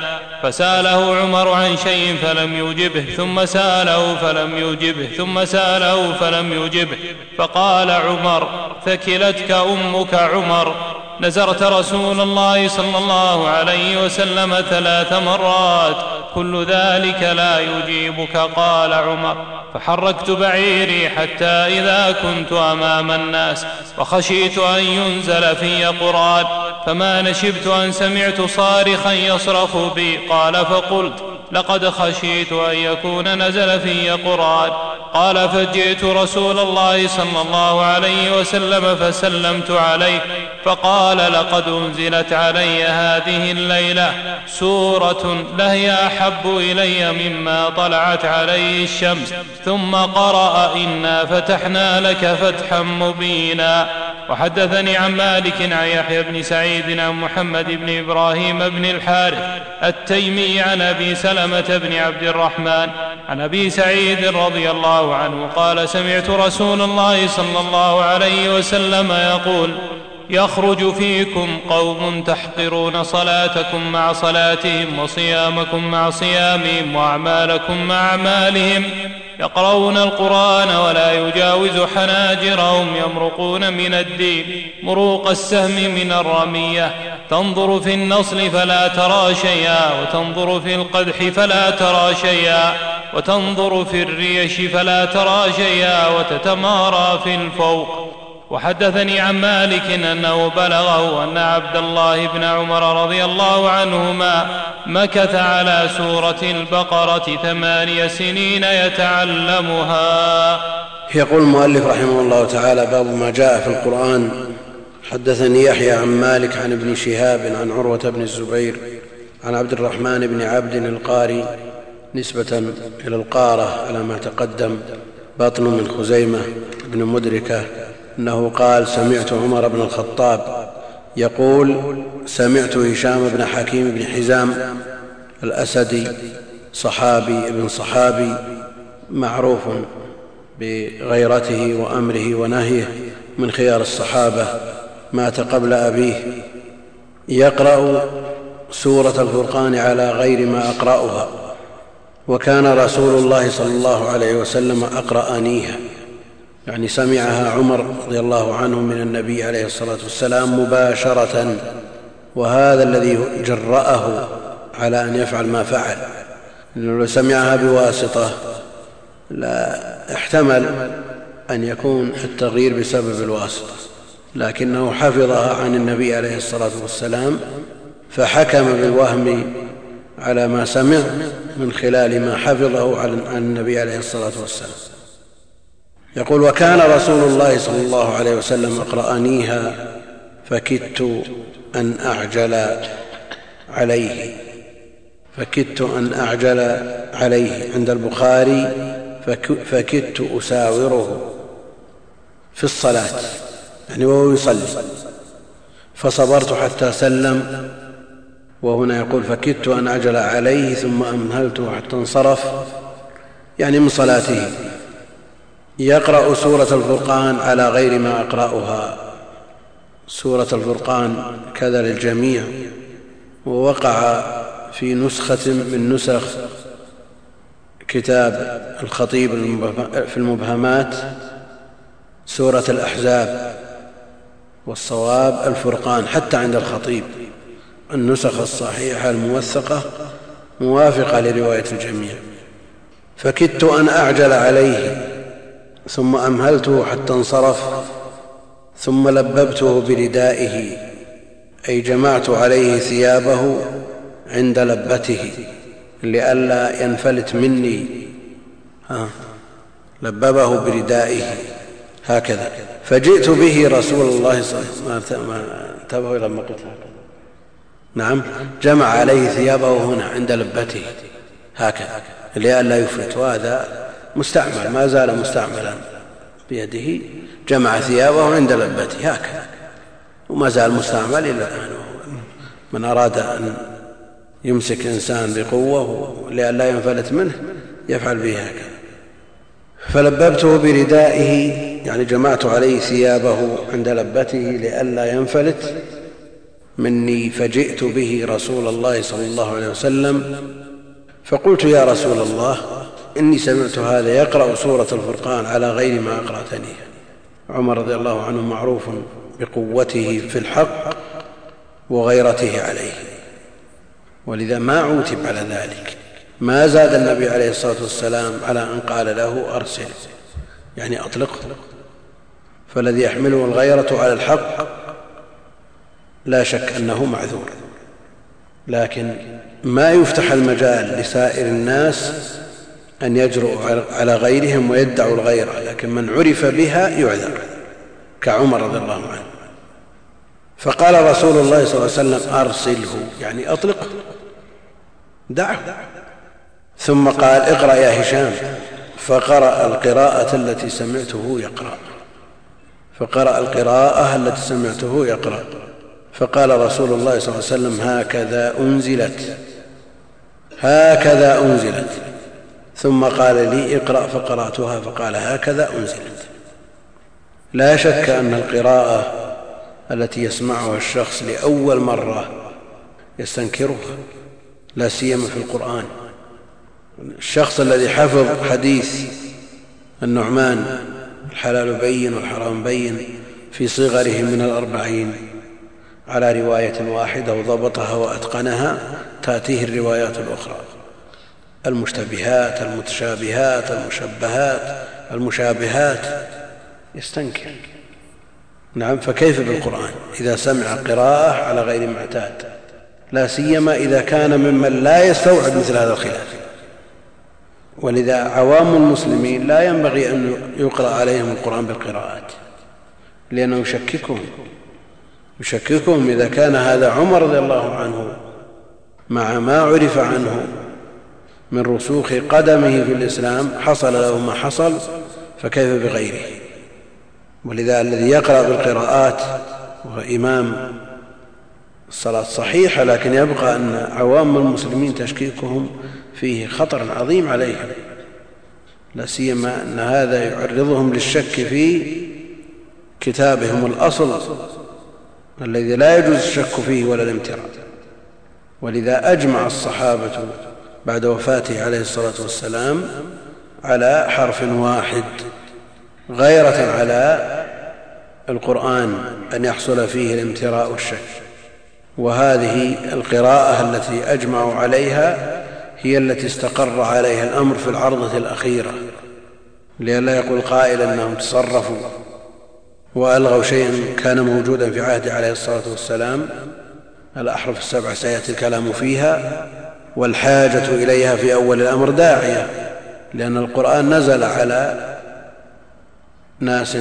فسأله عمر عن شيء فلم يجبه ثم سأله فلم يجبه ثم سأله فلم يجبه. فقال عمر ثكلتك أمك عمر. نزرت رسول الله صلى الله عليه وسلم ثلاث مرات. كل ذلك لا يجيبك قال عمر. فحركت بعيري حتى إذا كنت أمام الناس وخشيت أن ينزل في قرآن. فما نشبت أن سمعت صارخا يصرخ بي قال فقلت لقد خشيت أن يكون نزل في قران قال فجئت رسول الله صلى الله عليه وسلم فسلمت عليه فقال لقد أنزلت علي هذه الليلة سورة لهي أحب إلي مما طلعت عليه الشمس ثم قرأ إنا فتحنا لك فتحا مبينا وحدثني عن مالك عن يحيى بن سعيد عن محمد بن إبراهيم بن الحارث التيمي عن أبي سلمة بن عبد الرحمن عن أبي سعيد رضي الله عنه قال سمعت رسول الله صلى الله عليه وسلم يقول يخرج فيكم قوم تحقرون صلاتكم مع صلاتهم وصيامكم مع صيامهم وأعمالكم مع أعمالهم. يقرؤون القرآن ولا يجاوز حناجرهم يمرقون من الدين. مروق السهم من الرمية. تنظر في النصل فلا ترى شيئا وتنظر في القدح فلا ترى شيئا وتنظر في الريش فلا ترى شيئا وتتمارى في الفوق. وحدثني عن مالك أنه بلغه أن عبد الله بن عمر رضي الله عنهما مكث على سورة البقرة ثماني سنين يتعلمها. يقول المؤلف رحمه الله تعالى باب ما جاء في القرآن. حدثني يحيى عن مالك عن ابن شهاب عن عروة بن الزبير عن عبد الرحمن بن عبد القاري نسبة إلى القارة على ما تقدم. بطن من خزيمة بن مدركة. أنه قال سمعت عمر بن الخطاب يقول سمعت هشام بن حكيم بن حزام الأسدي صحابي ابن صحابي معروف بغيرته وأمره ونهيه من خيار الصحابة مات قبل أبيه يقرأ سورة الفرقان على غير ما أقرأها وكان رسول الله صلى الله عليه وسلم أقرأنيها يعني سمعها عمر رضي الله عنه من النبي عليه الصلاة والسلام مباشرة وهذا الذي جرأه على أن يفعل ما فعل. لأنه لو سمعها بواسطة لا احتمل أن يكون التغيير بسبب الواسطة. لكنه حفظها عن النبي عليه الصلاة والسلام فحكم بالوهم على ما سمع من خلال ما حفظه عن النبي عليه الصلاة والسلام. يقول وكان رسول الله صلى الله عليه وسلم أقرأنيها فكدت أن أعجل عليه. فكدت أن أعجل عليه. عند البخاري فكدت أساوره في الصلاة. يعني وهو يصلي. فصبرت حتى سلم. وهنا يقول فكدت أن أعجل عليه ثم امهلته حتى انصرف. يعني من صلاته. يقرأ سورة الفرقان على غير ما أقرأها. سورة الفرقان كذا للجميع. ووقع في نسخة من نسخ كتاب الخطيب في المبهمات سورة الأحزاب والصواب الفرقان حتى عند الخطيب. النسخ الصحيحة الموثقة موافقة لرواية الجميع. فكدت أن أعجل عليه. ثم أمهلته حتى انصرف ثم لببته بردائه أي جمعت عليه ثيابه عند لبته لئلا ينفلت مني. ها لببه بردائه هكذا. فجئت به رسول الله صلى الله عليه وسلم. انتبهوا لما قلت نعم. جمع عليه ثيابه هنا عند لبته. هكذا. لئلا يفلت. وهذا مستعمل ما زال مستعملا بيده جمع ثيابه عند لبته هكذا. وما زال مستعمل إلى الآن من أراد أن يمسك إنسان بقوة لئلا ينفلت منه يفعل به هكذا. فلببته بردائه يعني جمعت عليه ثيابه عند لبته لئلا ينفلت مني فجئت به رسول الله صلى الله عليه وسلم. فقلت يا رسول الله إني سمعت هذا يقرأ سورة الفرقان على غير ما أقرأتني. عمر رضي الله عنه معروف بقوته في الحق وغيرته عليه. ولذا ما عوتب على ذلك. ما زاد النبي عليه الصلاة والسلام على أن قال له أرسل. يعني أطلقه فالذي يحمله الغيرة على الحق لا شك أنه معذور. لكن ما يفتح المجال لسائر الناس أن يجرؤوا على غيرهم ويدعوا الغيرة لكن من عرف بها يعذر كعمر رضي الله عنه. فقال رسول الله صلى الله عليه وسلم أرسله يعني أطلقه دعه. ثم قال اقرأ يا هشام. فقرأ القراءة التي سمعته يقرأ. فقرأ القراءة التي سمعته يقرأ. فقال رسول الله صلى الله عليه وسلم هكذا أنزلت هكذا أنزلت. ثم قال لي اقرأ فقرأتها فقال هكذا أنزلت. لا شك أن القراءة التي يسمعها الشخص لأول مرة يستنكرها لا سيما في القرآن. الشخص الذي حفظ حديث النعمان الحلال بين والحرام بين في صغره من الأربعين على رواية واحدة وضبطها وأتقنها تأتيه الروايات الأخرى. المشتبهات المتشابهات المشبهات المشابهات. يستنكر. نعم فكيف بالقرآن؟ إذا سمع قراءة على غير معتاد. لا سيما إذا كان ممن لا يستوعب مثل هذا الخلاف. ولذا عوام المسلمين لا ينبغي أن يقرأ عليهم القرآن بالقراءات لأنه يشككهم. يشككهم إذا كان هذا عمر رضي الله عنه مع ما عرف عنه. من رسوخ قدمه في الإسلام حصل له ما حصل فكيف بغيره؟ ولذا الذي يقرأ بالقراءات وهو إمام الصلاة صحيحة لكن يبقى أن عوام المسلمين تشكيكهم فيه خطر عظيم عليهم. لا سيما أن هذا يعرضهم للشك في كتابهم الأصل الذي لا يجوز الشك فيه ولا الامتراء. ولذا أجمع الصحابة بعد وفاته عليه الصلاة والسلام على حرف واحد غيرة على القرآن أن يحصل فيه الامتراء والشك. وهذه القراءة التي أجمعوا عليها هي التي استقر عليها الأمر في العرضة الأخيرة لئلا يقول قائل أنهم تصرفوا وألغوا شيئا كان موجودا في عهده عليه الصلاة والسلام. الأحرف السبع سيأتي الكلام فيها. والحاجة إليها في أول الأمر داعية لأن القرآن نزل على ناس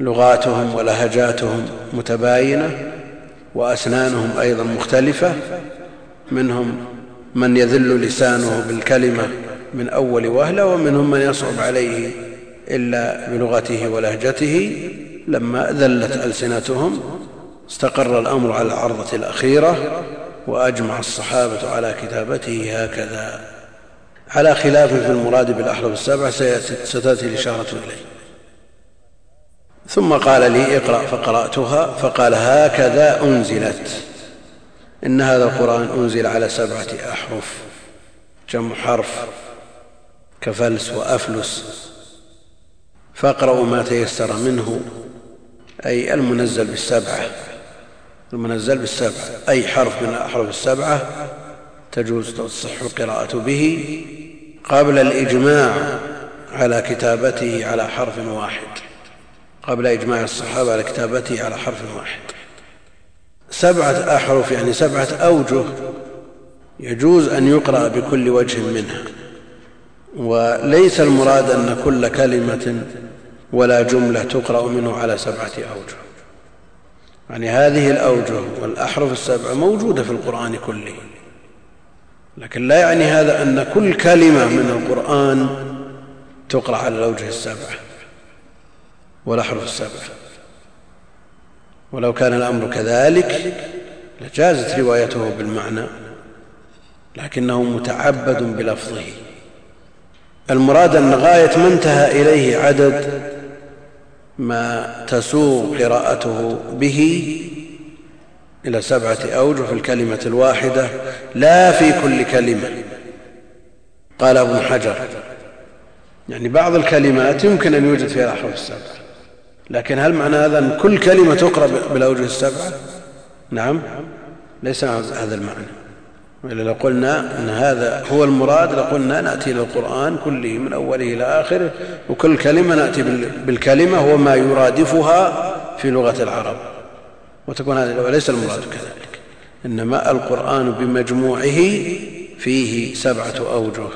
لغاتهم ولهجاتهم متباينة وأسنانهم أيضا مختلفة منهم من يذل لسانه بالكلمة من أول وهلة ومنهم من يصعب عليه إلا بلغته ولهجته. لما ذلت ألسنتهم استقر الأمر على العرضة الأخيرة. وأجمع الصحابة على كتابته هكذا. على خلاف في المراد بالأحرف السبعة ستأتي الإشارة إليه. ثم قال لي اقرأ فقرأتها فقال هكذا أنزلت. إن هذا القرآن أنزل على سبعة أحرف جمع حرف كفلس وأفلس. فاقرأوا ما تيسر منه أي المنزل بالسبعة. المنزل بالسبعة أي حرف من الأحرف السبعة تجوز تصح القراءة به قبل الإجماع على كتابته على حرف واحد. قبل إجماع الصحابة على كتابته على حرف واحد. سبعة أحرف يعني سبعة أوجه يجوز أن يقرأ بكل وجه منها. وليس المراد أن كل كلمة ولا جملة تقرأ منه على سبعة أوجه. يعني هذه الأوجه والأحرف السبعة موجودة في القرآن كله. لكن لا يعني هذا أن كل كلمة من القرآن تقرأ على الأوجه السبعة والأحرف السبعة ولو كان الأمر كذلك لجازت روايته بالمعنى لكنه متعبد بلفظه. المراد أن غاية ما انتهى إليه عدد ما تسوغ قراءته به إلى سبعة أوجه في الكلمة الواحدة لا في كل كلمة. قال ابن حجر. يعني بعض الكلمات يمكن أن يوجد فيها الأحرف السبعة لكن هل معنى هذا أن كل كلمة تقرأ بالأوجه السبعة؟ نعم. ليس هذا المعنى. وإلا لو قلنا أن هذا هو المراد لقلنا نأتي إلى القرآن كله من أوله إلى آخره وكل كلمة نأتي بالكلمة هو ما يرادفها في لغة العرب. وتكون هذا وليس المراد كذلك. إنما القرآن بمجموعه فيه سبعة أوجه.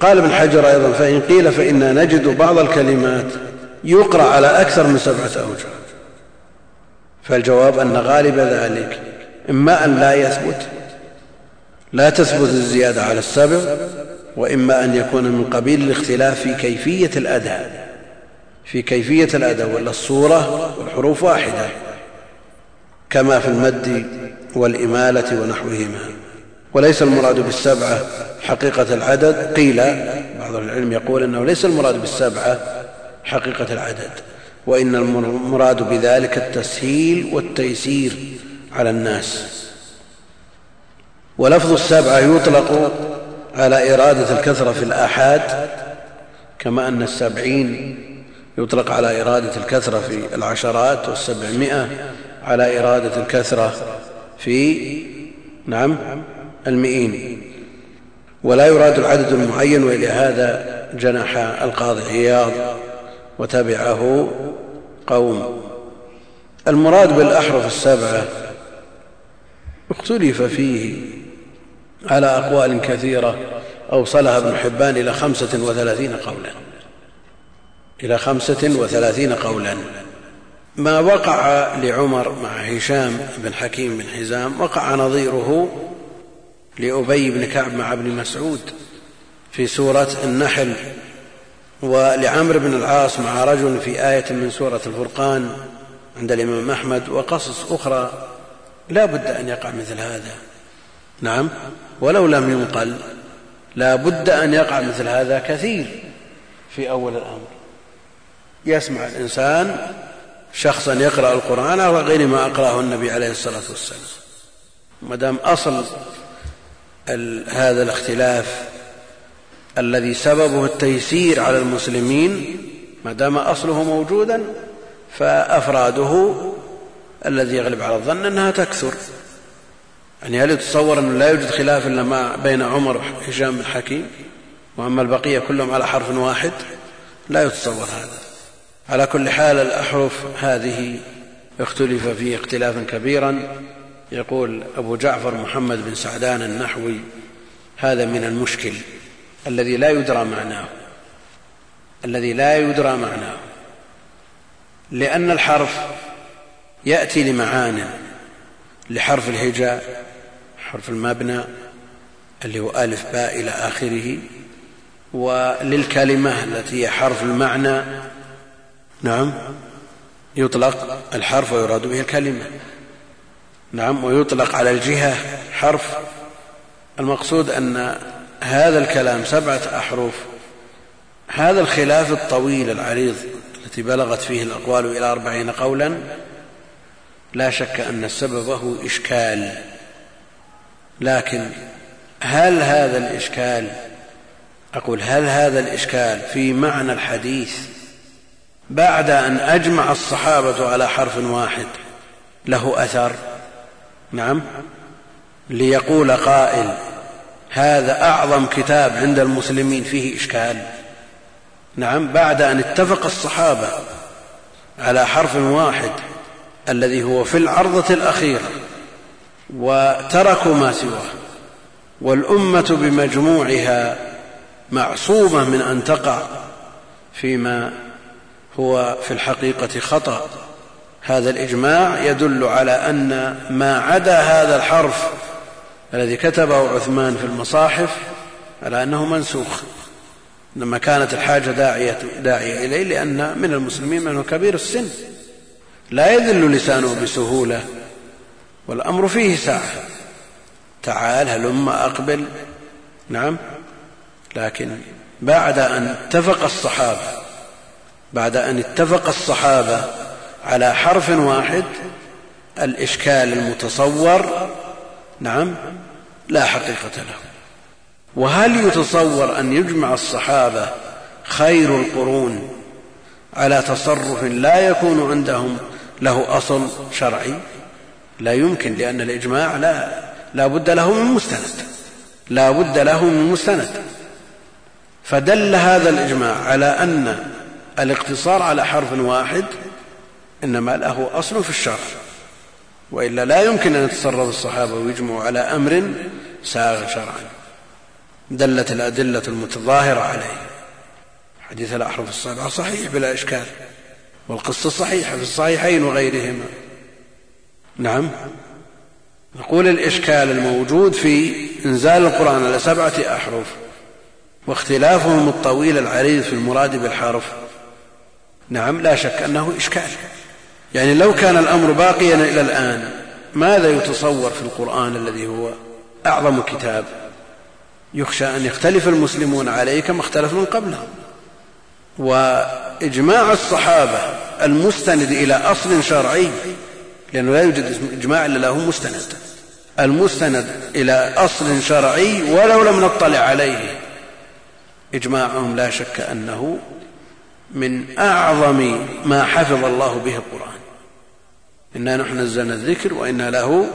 قال ابن حجر أيضا فإن قيل فإنا نجد بعض الكلمات يقرأ على أكثر من سبعة أوجه. فالجواب أن غالب ذلك إما أن لا يثبت لا تثبت الزيادة على السبع وإما أن يكون من قبيل الاختلاف في كيفية الأداء. في كيفية الأداء ولا الصورة والحروف واحدة كما في المد والإمالة ونحوهما. وليس المراد بالسبعة حقيقة العدد. قيل بعض العلم يقول أنه ليس المراد بالسبعة حقيقة العدد وإن المراد بذلك التسهيل والتيسير على الناس. ولفظ السبعة يطلق على إرادة الكثرة في الآحاد كما أن السبعين يطلق على إرادة الكثرة في العشرات والسبعمائة على إرادة الكثرة في نعم المئين. ولا يراد العدد المعين وإلى هذا جنح القاضي عياض وتبعه قوم. المراد بالأحرف السبعة اختلف فيه على أقوال كثيرة. أوصلها ابن حبان إلى خمسة وثلاثين قولا. إلى خمسة وثلاثين قولا. ما وقع لعمر مع هشام بن حكيم بن حزام وقع نظيره لأبي بن كعب مع ابن مسعود في سورة النحل ولعمرو بن العاص مع رجل في آية من سورة الفرقان عند الإمام أحمد وقصص أخرى. لا بد أن يقع مثل هذا. نعم. ولو لم ينقل لا بد أن يقع مثل هذا كثير في أول الأمر. يسمع الإنسان شخصا يقرأ القرآن على غير ما أقرأه النبي عليه الصلاة والسلام. ما دام أصل هذا الاختلاف الذي سببه التيسير على المسلمين ما دام أصله موجودا فأفراده الذي يغلب على الظن أنها تكثر. يعني هل يتصور أنه لا يوجد خلاف إلا ما بين عمر وهشام بن حكيم وأما البقية كلهم على حرف واحد لا يتصور هذا. على كل حال الأحرف هذه اختلف فيه اختلافا كبيرا. يقول أبو جعفر محمد بن سعدان النحوي هذا من المشكل الذي لا يدرى معناه. الذي لا يدرى معناه. لأن الحرف يأتي لمعان لحرف الهجاء حرف المبنى اللي هو ألف باء إلى آخره وللكلمة التي هي حرف المعنى نعم يطلق الحرف ويراد به الكلمة. نعم ويطلق على الجهة حرف. المقصود أن هذا الكلام سبعة أحرف هذا الخلاف الطويل العريض التي بلغت فيه الأقوال إلى أربعين قولا لا شك أن سببه إشكال. لكن هل هذا الإشكال أقول هل هذا الإشكال في معنى الحديث بعد أن أجمع الصحابة على حرف واحد له أثر؟ نعم. ليقول قائل هذا أعظم كتاب عند المسلمين فيه إشكال. نعم. بعد أن اتفق الصحابة على حرف واحد الذي هو في العرضة الأخيرة وتركوا ما سواه. والأمة بمجموعها معصومة من أن تقع فيما هو في الحقيقة خطأ. هذا الإجماع يدل على أن ما عدا هذا الحرف الذي كتبه عثمان في المصاحف على أنه منسوخ. لما كانت الحاجة داعية, داعية إليه لأن من المسلمين من هو كبير السن. لا يذل لسانه بسهولة. والأمر فيه ساعة. تعال هلم أقبل. نعم. لكن بعد أن اتفق الصحابة بعد أن اتفق الصحابة على حرف واحد الإشكال المتصور نعم لا حقيقة له. وهل يتصور أن يجمع الصحابة خير القرون على تصرف لا يكون عندهم له أصل شرعي؟ لا يمكن لأن الإجماع لا, لا بد له من مستند. لا بد له من مستند. فدل هذا الإجماع على أن الاقتصار على حرف واحد إنما له أصل في الشرع. وإلا لا يمكن أن يتصرف الصحابة ويجمعوا على أمر ساغ شرعا. دلت الأدلة المتظاهرة عليه. حديث الأحرف السابعة صحيح بلا إشكال والقصة صحيحة في الصحيحين وغيرهما. نعم. نقول الإشكال الموجود في إنزال القرآن على سبعة أحرف واختلافهم الطويل العريض في المراد بالحرف. نعم لا شك أنه إشكال. يعني لو كان الأمر باقيا إلى الآن ماذا يتصور في القرآن الذي هو أعظم كتاب؟ يخشى أن يختلف المسلمون عليه كما اختلف من قبلهم. وإجماع الصحابة المستند إلى أصل شرعي لأنه لا يوجد إجماع إلا له مستند. المستند إلى أصل شرعي ولو لم نطلع عليه. إجماعهم لا شك أنه من أعظم ما حفظ الله به القرآن. إنا نحن نزلنا الذكر وإنا له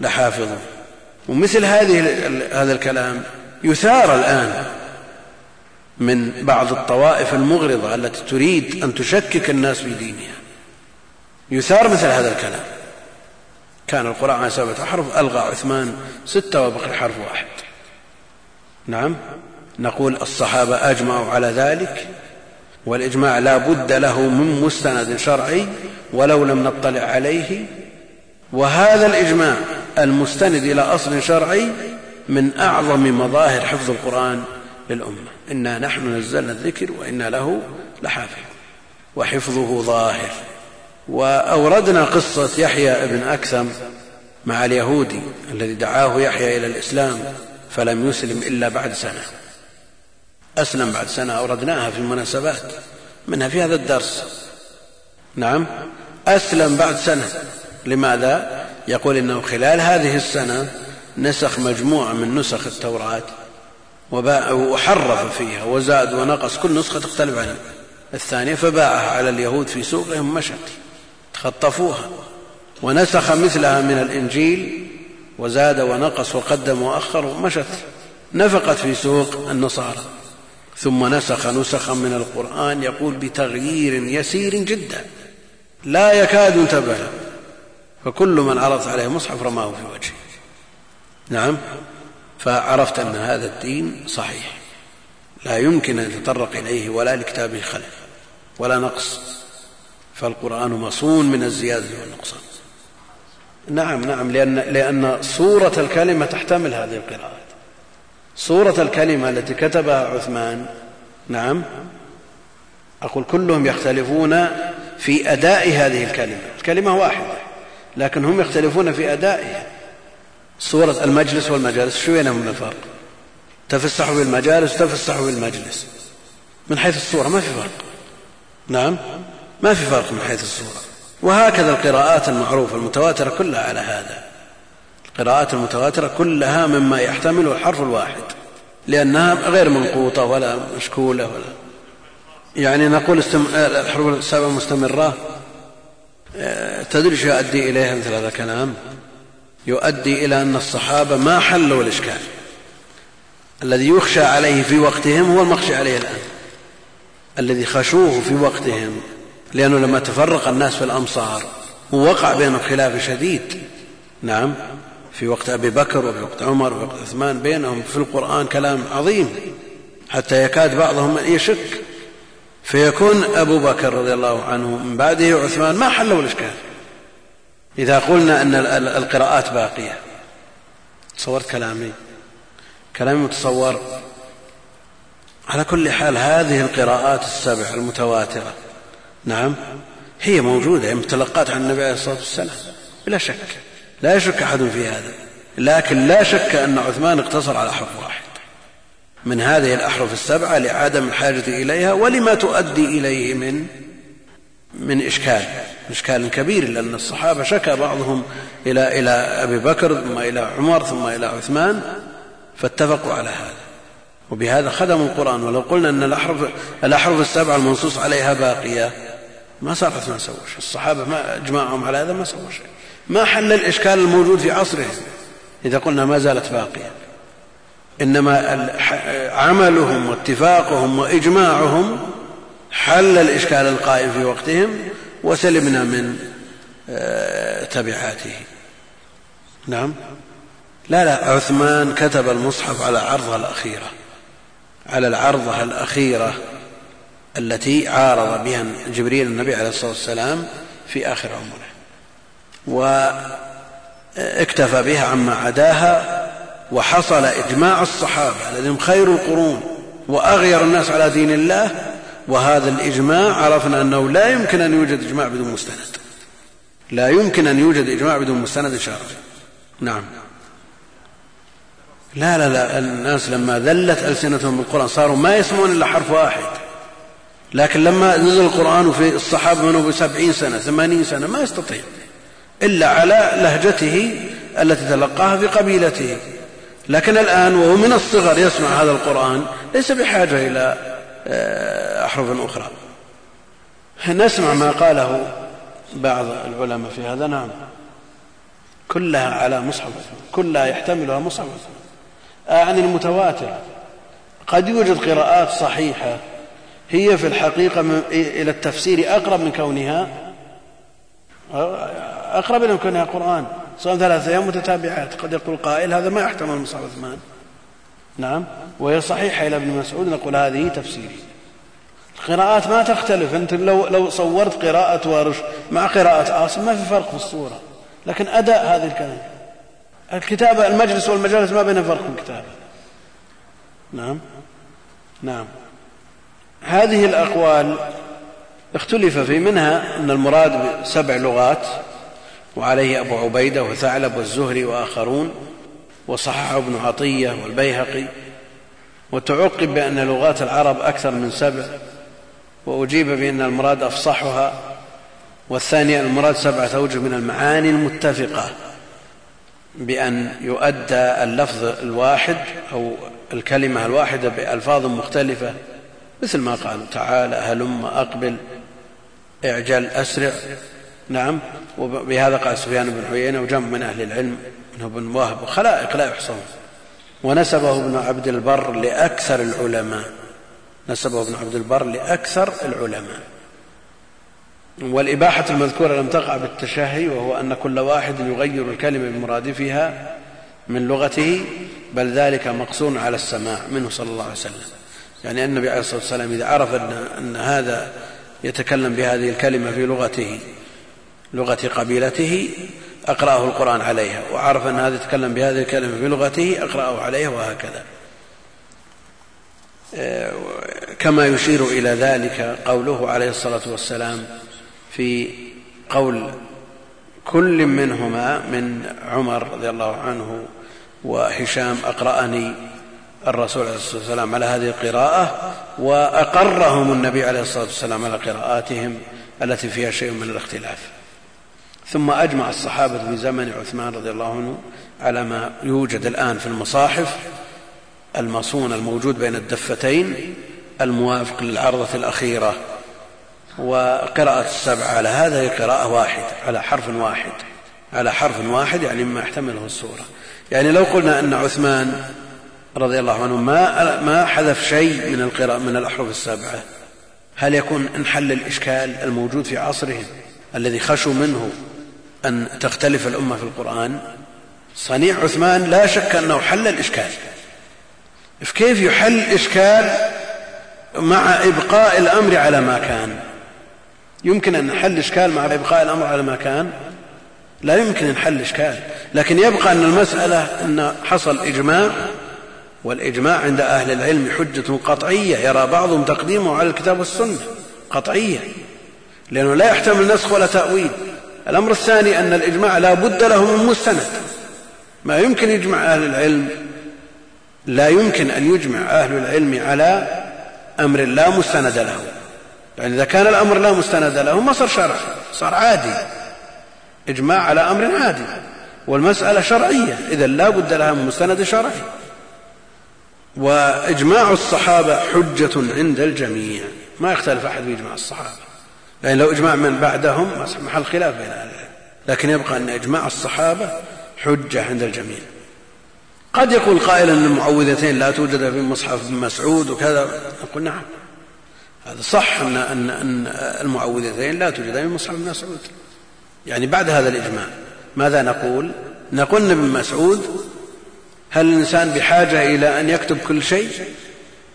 لحافظون. ومثل هذه هذا الكلام يثار الآن من بعض الطوائف المغرضة التي تريد أن تشكك الناس في دينها. يثار مثل هذا الكلام. كان القرآن سبعة أحرف ألغى عثمان ستة وبقي حرف واحد. نعم. نقول الصحابة أجمعوا على ذلك والإجماع لا بد له من مستند شرعي ولو لم نطلع عليه. وهذا الإجماع المستند إلى أصل شرعي من أعظم مظاهر حفظ القرآن للأمة. إنا نحن نزلنا الذكر وإنا له لحافظ وحفظه ظاهر. وأوردنا قصة يحيى بن أكثم مع اليهودي الذي دعاه يحيى إلى الإسلام فلم يسلم إلا بعد سنة. أسلم بعد سنة أوردناها في المناسبات منها في هذا الدرس. نعم أسلم بعد سنة. لماذا؟ يقول إنه خلال هذه السنة نسخ مجموعة من نسخ التوراة وحرف فيها وزاد ونقص كل نسخة تختلف عن الثانية فباعها على اليهود في سوقهم مشت. تخطفوها ونسخ مثلها من الإنجيل وزاد ونقص وقدم وأخر ومشت. نفقت في سوق النصارى. ثم نسخ نسخا من القرآن يقول بتغيير يسير جدا. لا يكاد ينتبه فكل من عرضت عليه مصحف رماه في وجهه. نعم فعرفت أن هذا الدين صحيح. لا يمكن أن يتطرق إليه ولا لكتابه خلل ولا نقص. فالقرآن مصون من الزيادة والنقصان. نعم نعم لأن, لأن صورة الكلمة تحتمل هذه القراءات صورة الكلمة التي كتبها عثمان نعم أقول كلهم يختلفون في أداء هذه الكلمة. الكلمة واحدة لكن هم يختلفون في أدائها. صورة المجلس والمجالس شو بينهم الفرق؟ تفسح بالمجالس وتفسح بالمجلس. من حيث الصورة ما في فرق. نعم. ما في فرق من حيث الصورة. وهكذا القراءات المعروفة المتواترة كلها على هذا. القراءات المتواترة كلها مما يحتمله الحرف الواحد لأنها غير منقوطة ولا مشكولة ولا. يعني نقول استم... الحروف السبع مستمرة. تدري شو يؤدي إليها مثل هذا الكلام؟ يؤدي إلى أن الصحابة ما حلوا الإشكال. الذي يخشى عليه في وقتهم هو المخشى عليه الآن. الذي خشوه في وقتهم. لأنه لما تفرق الناس في الأمصار ووقع بينهم خلاف شديد. نعم في وقت أبي بكر وفي وقت عمر وفي وقت عثمان بينهم في القرآن كلام عظيم حتى يكاد بعضهم يشك. فيكون أبو بكر رضي الله عنه من بعده عثمان ما حلوا الإشكال. إذا قلنا أن القراءات باقية. تصورت كلامي؟ كلامي متصور. على كل حال هذه القراءات السبع المتواترة نعم. هي موجودة هي متلقات عن النبي عليه الصلاة والسلام. بلا شك. لا يشك أحد في هذا. لكن لا شك أن عثمان اقتصر على حرف واحد. من هذه الأحرف السبعة لعدم الحاجة إليها ولما تؤدي إليه من من إشكال. إشكال كبير لأن الصحابة شكى بعضهم إلى إلى أبي بكر ثم إلى عمر ثم إلى عثمان فاتفقوا على هذا. وبهذا خدموا القرآن. ولو قلنا أن الأحرف, الأحرف السبعة المنصوص عليها باقية. ما صار عثمان سوى شيء. الصحابة ما اجمعهم على هذا ما سووا شيء. ما حل الإشكال الموجود في عصرهم إذا قلنا ما زالت باقية. إنما عملهم واتفاقهم وإجماعهم حل الإشكال القائم في وقتهم وسلمنا من آه، تبعاته. نعم. لا لا عثمان كتب المصحف على عرضها الأخيرة. على العرضة الأخيرة. التي عارض بها جبريل النبي عليه الصلاة والسلام في آخر عمره واكتفى بها عما عداها وحصل إجماع الصحابة الذين خير القرون وأغير الناس على دين الله وهذا الإجماع عرفنا أنه لا يمكن أن يوجد إجماع بدون مستند. لا يمكن أن يوجد إجماع بدون مستند شرعي. نعم. لا لا لا الناس لما ذلت ألسنتهم بالقرآن صاروا ما يسمعون إلا حرف واحد. لكن لما نزل القرآن وفي الصحابة منه بسبعين سنة ثمانين سنة ما يستطيع. إلا على لهجته التي تلقاها في قبيلته. لكن الآن وهو من الصغر يسمع هذا القرآن ليس بحاجة إلى آه، أحرف أخرى. نسمع ما قاله بعض العلماء في هذا نعم. كلها على مصحف كلها يحتملها مصحف. عن المتواتر. قد يوجد قراءات صحيحة هي في الحقيقة إلى التفسير أقرب من كونها أقرب من كونها قرآن. صوم ثلاثة أيام متتابعات. قد يقول قائل هذا ما يحتمل مصحف عثمان نعم. وهي صحيحة إلى ابن مسعود نقول هذه تفسيري. القراءات ما تختلف. أنت لو, لو صورت قراءة وارش مع قراءة عاصم ما في فرق في الصورة. لكن أداء هذه الكلمة الكتابة المجلس والمجالس ما بين فرق الكتابة. نعم. نعم. هذه الأقوال اختلف في منها أن المراد بسبع لغات وعليه أبو عبيدة وثعلب والزهري وآخرون وصححه ابن عطية والبيهقي وتعقب بأن لغات العرب أكثر من سبع وأجيب بأن المراد أفصحها والثانية المراد سبعة أوجه من المعاني المتفقة بأن يؤدى اللفظ الواحد أو الكلمة الواحدة بألفاظ مختلفة مثل ما قالوا تعالى هلم أقبل اعجل أسرع. نعم وبهذا قال سفيان بن عيينة وجمع من أهل العلم منه بن وهب وخلائق لا يحصون. ونسبه ابن عبد البر لأكثر العلماء. نسبه ابن عبد البر لأكثر العلماء. والإباحة المذكورة لم تقع بالتشهي وهو أن كل واحد يغير الكلمة بمرادفها من لغته بل ذلك مقصور على السماع منه صلى الله عليه وسلم. يعني النبي عليه الصلاة والسلام إذا عرف أن هذا يتكلم بهذه الكلمة في لغته لغة قبيلته أقرأه القرآن عليها. وعرف أن هذا يتكلم بهذه الكلمة في لغته أقرأه عليها وهكذا. كما يشير إلى ذلك قوله عليه الصلاة والسلام في قول كل منهما من عمر رضي الله عنه وهشام أقرأني الرسول عليه الصلاة والسلام على هذه القراءة وأقرهم النبي عليه الصلاة والسلام على قراءاتهم التي فيها شيء من الاختلاف. ثم أجمع الصحابة في زمن عثمان رضي الله عنه على ما يوجد الآن في المصاحف المصون الموجود بين الدفتين الموافق للعرضة الأخيرة وقراءة السبع. على هذا هي قراءة واحدة على حرف واحد على حرف واحد يعني مما يحتمله السورة. يعني لو قلنا أن عثمان رضي الله عنه ما ما حذف شيء من القراءة من الأحرف السبعة هل يكون انحل الإشكال الموجود في عصرهم الذي خشوا منه أن تختلف الأمة في القرآن؟ صنيع عثمان لا شك أنه حل الإشكال. كيف يحل إشكال مع إبقاء الأمر على ما كان؟ يمكن أن نحل إشكال مع إبقاء الأمر على ما كان؟ لا يمكن أن نحل إشكال لكن يبقى أن المسألة أن حصل إجماع والإجماع عند أهل العلم حجة قطعية يرى بعضهم تقديمه على الكتاب والسنة قطعية لأنه لا يحتمل نسخ ولا تأويل. الأمر الثاني أن الإجماع لا بد له من مستند. ما يمكن يجمع أهل العلم لا يمكن أن يجمع أهل العلم على أمر لا مستند له. يعني إذا كان الأمر لا مستند له ما صار شرع صار عادي. إجماع على أمر عادي. والمسألة شرعية إذا لا بد لها من مستند شرعي. وإجماع الصحابة حجة عند الجميع. ما يختلف أحد بإجماع الصحابة. لأن لو إجماع من بعدهم محل خلاف بين أهل العلم. لكن يبقى أن إجماع الصحابة حجة عند الجميع. قد يقول قائل أن المعوذتين لا توجد في مصحف ابن مسعود وكذا. نقول نعم. هذا صح أن, أن, أن المعوذتين لا توجد في مصحف ابن مسعود. يعني بعد هذا الإجماع ماذا نقول؟ نقول ابن مسعود هل الإنسان بحاجة إلى أن يكتب كل شيء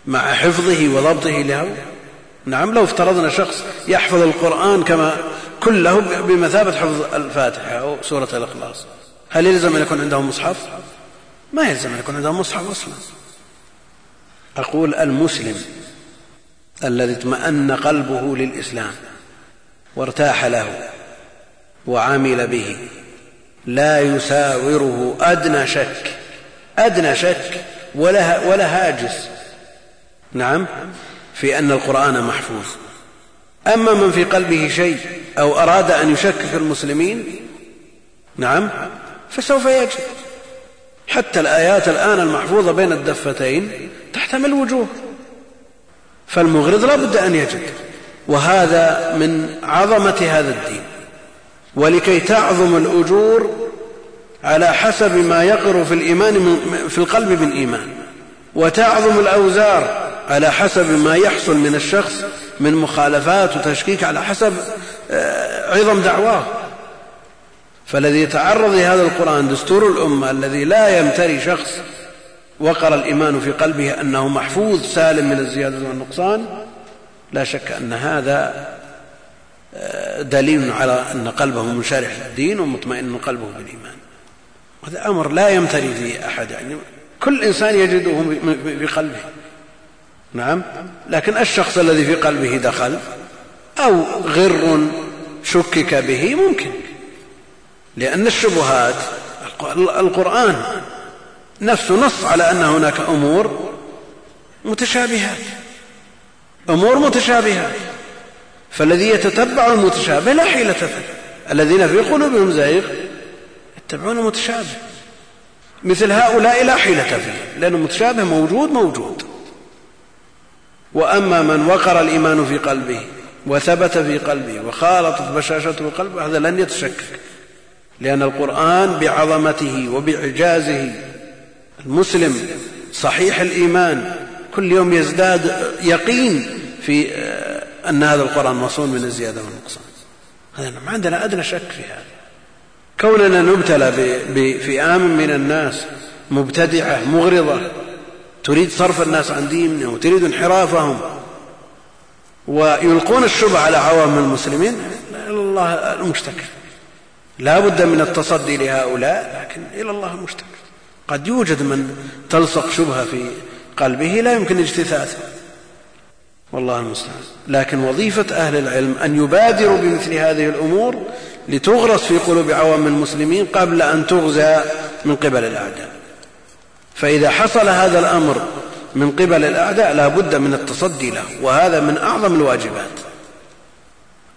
مع حفظه وضبطه له؟ نعم لو افترضنا شخص يحفظ القرآن كما كله بمثابة حفظ الفاتحة أو سورة الإخلاص هل يلزم أن يكون عنده مصحف؟ ما يلزم أن يكون عنده مصحف أصلا. أقول المسلم الذي اطمأن قلبه للإسلام وارتاح له وعمل به لا يساوره أدنى شك أدنى شك ولا, ولا هاجس نعم في أن القرآن محفوظ. أما من في قلبه شيء أو أراد أن يشكك المسلمين نعم فسوف يجد. حتى الآيات الآن المحفوظة بين الدفتين تحتمل وجوه فالمغرض لا بد أن يجد. وهذا من عظمة هذا الدين. ولكي تعظم الأجور على حسب ما يقر في الإيمان في القلب من إيمان وتعظم الأوزار على حسب ما يحصل من الشخص من مخالفات وتشكيك على حسب آه، عظم دعواه. فالذي يتعرض لهذا القرآن دستور الأمة الذي لا يمتري شخص وقر الإيمان في قلبه أنه محفوظ سالم من الزيادة والنقصان لا شك أن هذا آه، دليل على أن قلبه منشرح للدين ومطمئن قلبه بالإيمان. هذا أمر لا يمتري فيه أحد. يعني كل إنسان يجده في قلبه. نعم. لكن الشخص الذي في قلبه دخل أو غر شكك به ممكن. لأن الشبهات القرآن نفسه نص على أن هناك أمور متشابهات. أمور متشابهات. فالذي يتتبع المتشابه لا حيلة فيه. الذين في قلوبهم زيغ يتبعون المتشابه مثل هؤلاء لا حيلة فيه لأن المتشابه موجود موجود. وأما من وقر الإيمان في قلبه وثبت في قلبه وخالطت بشاشته قلبه هذا لن يتشكك. لأن القرآن بعظمته وبإعجازه المسلم صحيح الإيمان كل يوم يزداد يقين في آه، أن هذا القرآن مصون من الزيادة والنقصان. هذا ما عندنا أدنى شك في هذا. كوننا نبتلى بفئام من الناس مبتدعة مغرضة. تريد صرف الناس عن دينهم وتريد انحرافهم. ويلقون الشبه على عوام المسلمين. إلى الله المشتكى لا بد من التصدي لهؤلاء لكن إلى الله المشتكى قد يوجد من تلصق شبهة في قلبه لا يمكن اجتثاثه. والله المستعان. لكن وظيفة أهل العلم أن يبادروا بمثل هذه الأمور لتغرس في قلوب عوام المسلمين قبل أن تغزى من قبل الأعداء. فإذا حصل هذا الأمر من قبل الأعداء لا بد من التصدي له وهذا من أعظم الواجبات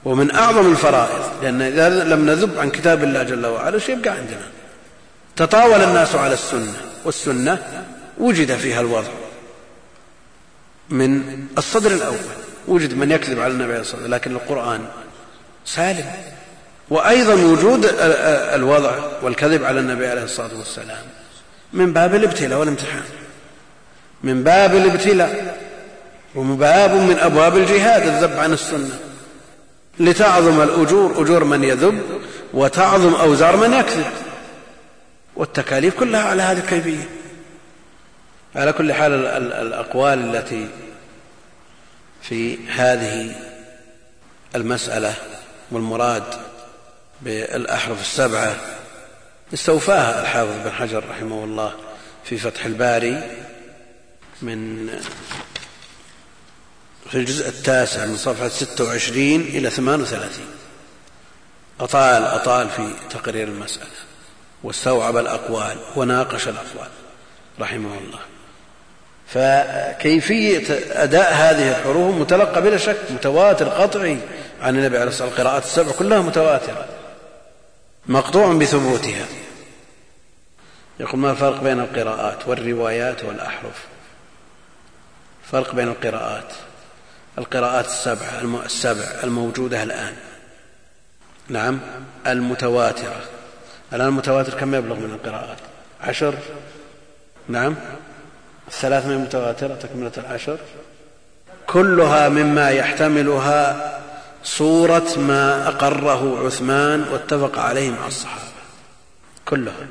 ومن أعظم الفرائض. لأن إذا لم نذب عن كتاب الله جل وعلا شيء يبقى عندنا. تطاول الناس على السنة والسنة وجد فيها الوضع. من الصدر الأول. وجد من يكذب على النبي عليه الصلاة والسلام لكن القرآن سالم. وأيضا وجود الوضع والكذب على النبي عليه الصلاة والسلام من باب الابتلاء والامتحان. من باب الابتلاء ومن باب من أبواب الجهاد الذب عن السنة. لتعظم الأجور أجور من يذب وتعظم أوزار من يكذب. والتكاليف كلها على هذه الكيفية. على كل حال الأقوال التي في هذه المسألة والمراد بالأحرف السبعة استوفاها الحافظ بن حجر رحمه الله في فتح الباري من في الجزء التاسع من صفحة 26 إلى 38 أطال أطال في تقرير المسألة واستوعب الأقوال وناقش الأقوال رحمه الله. فكيفية أداء هذه الحروف متلقى بلا شك متواتر قطعي. عن النبي عليه الصلاة والسلام القراءات السبع كلها متواترة. مقطوع بثبوتها. يقول ما الفرق بين القراءات والروايات والأحرف؟ فرق بين القراءات. القراءات السبع السبع الموجودة الآن. نعم المتواترة. الآن المتواتر كم يبلغ من القراءات؟ عشر؟ نعم. الثلاثمائة متواترة تكملة العشر. كلها مما يحتملها صورة ما أقره عثمان واتفق عليه مع الصحابة. كلها.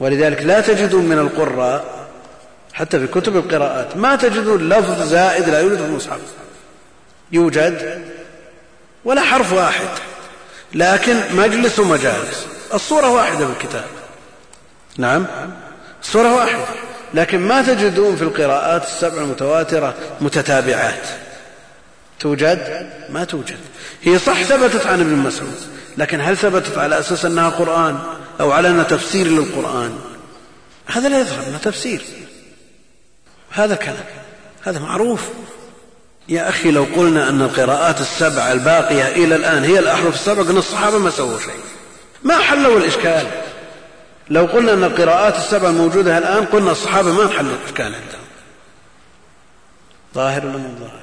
ولذلك لا تجدون من القراء حتى في كتب القراءات ما تجدون لفظ زائد لا يوجد في المصحف. يوجد ولا حرف واحد. لكن مجلس ومجالس. الصورة واحدة في الكتاب. نعم. الصورة واحدة. لكن ما تجدون في القراءات السبع المتواترة متتابعات. توجد؟ ما توجد. هي صح ثبتت عن ابن مسعود لكن هل ثبتت على أساس أنها قرآن أو على أنها تفسير للقرآن؟ هذا لا يظهر أنها تفسير. هذا كلام. هذا معروف. يا أخي لو قلنا أن القراءات السبع الباقية إلى الآن هي الأحرف السبع قلنا الصحابة ما سووا شيء. ما حلوا الإشكال. لو قلنا أن القراءات السبع الموجودة الآن قلنا الصحابة ما حلوا الإشكال عندهم. ظاهر ولا مو ظاهر؟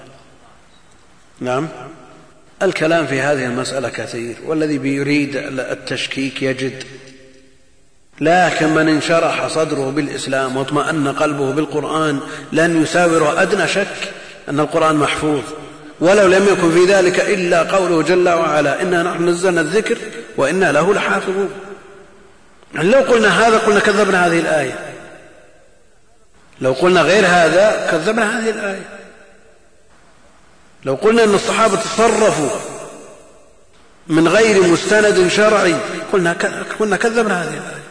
نعم. الكلام في هذه المسألة كثير والذي بيريد التشكيك يجد. لكن من انشرح صدره بالإسلام واطمأن قلبه بالقرآن لن يساور أدنى شك أن القرآن محفوظ. ولو لم يكن في ذلك إلا قوله جل وعلا إنا نحن نزلنا الذكر وإنا له لحافظون. لو قلنا هذا قلنا كذبنا هذه الآية. لو قلنا غير هذا كذبنا هذه الآية. لو قلنا أن الصحابة تصرفوا من غير مستند شرعي قلنا كنا كذبنا هذه الآية.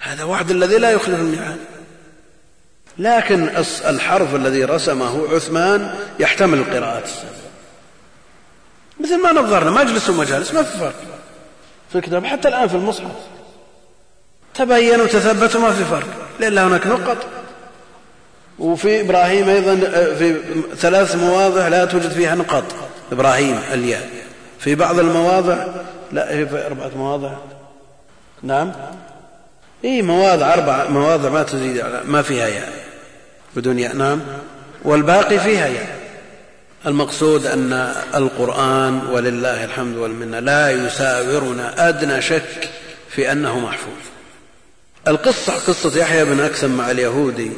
هذا وعد الذي لا يخلف الميعاد. لكن الحرف الذي رسمه عثمان يحتمل القراءات السبع مثل ما نظرنا مجلس ومجالس ما في فرق. في الكتاب حتى الآن في المصحف. تبينوا وتثبتوا ما في فرق لأن هناك نقط. وفي إبراهيم أيضا في ثلاث مواضع لا توجد فيها نقط إبراهيم الياء. في بعض المواضع لا هي في أربعة مواضع. نعم. إي مواضع أربع مواضع ما تزيد ما فيها ياء بدون ياء. نعم. والباقي فيها ياء. المقصود أن القرآن ولله الحمد والمنة لا يساورنا أدنى شك في أنه محفوظ. القصة قصة يحيى بن أكثم مع اليهودي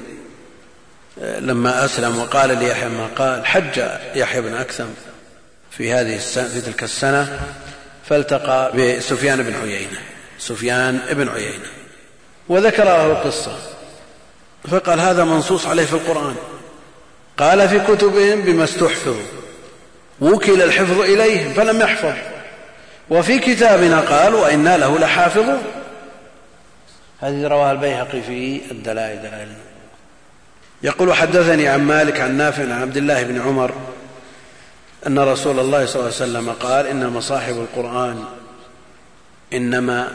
لما أسلم وقال ليحيى ما قال حج يحيى بن أكثم في هذه السنة في تلك السنة فالتقى بسفيان بن عيينة سفيان بن عيينة وذكر له القصة فقال هذا منصوص عليه في القرآن. قال في كتبهم بما استحفظوا. وكل الحفظ إليهم فلم يحفظ. وفي كتابنا قال وإنا له لحافظون. هذه رواها البيهقي في الدلائل دلائل. يقول حدثني عن مالك عن نافع عن عبد الله بن عمر أن رسول الله صلى الله عليه وسلم قال إن مصاحب القرآن إنما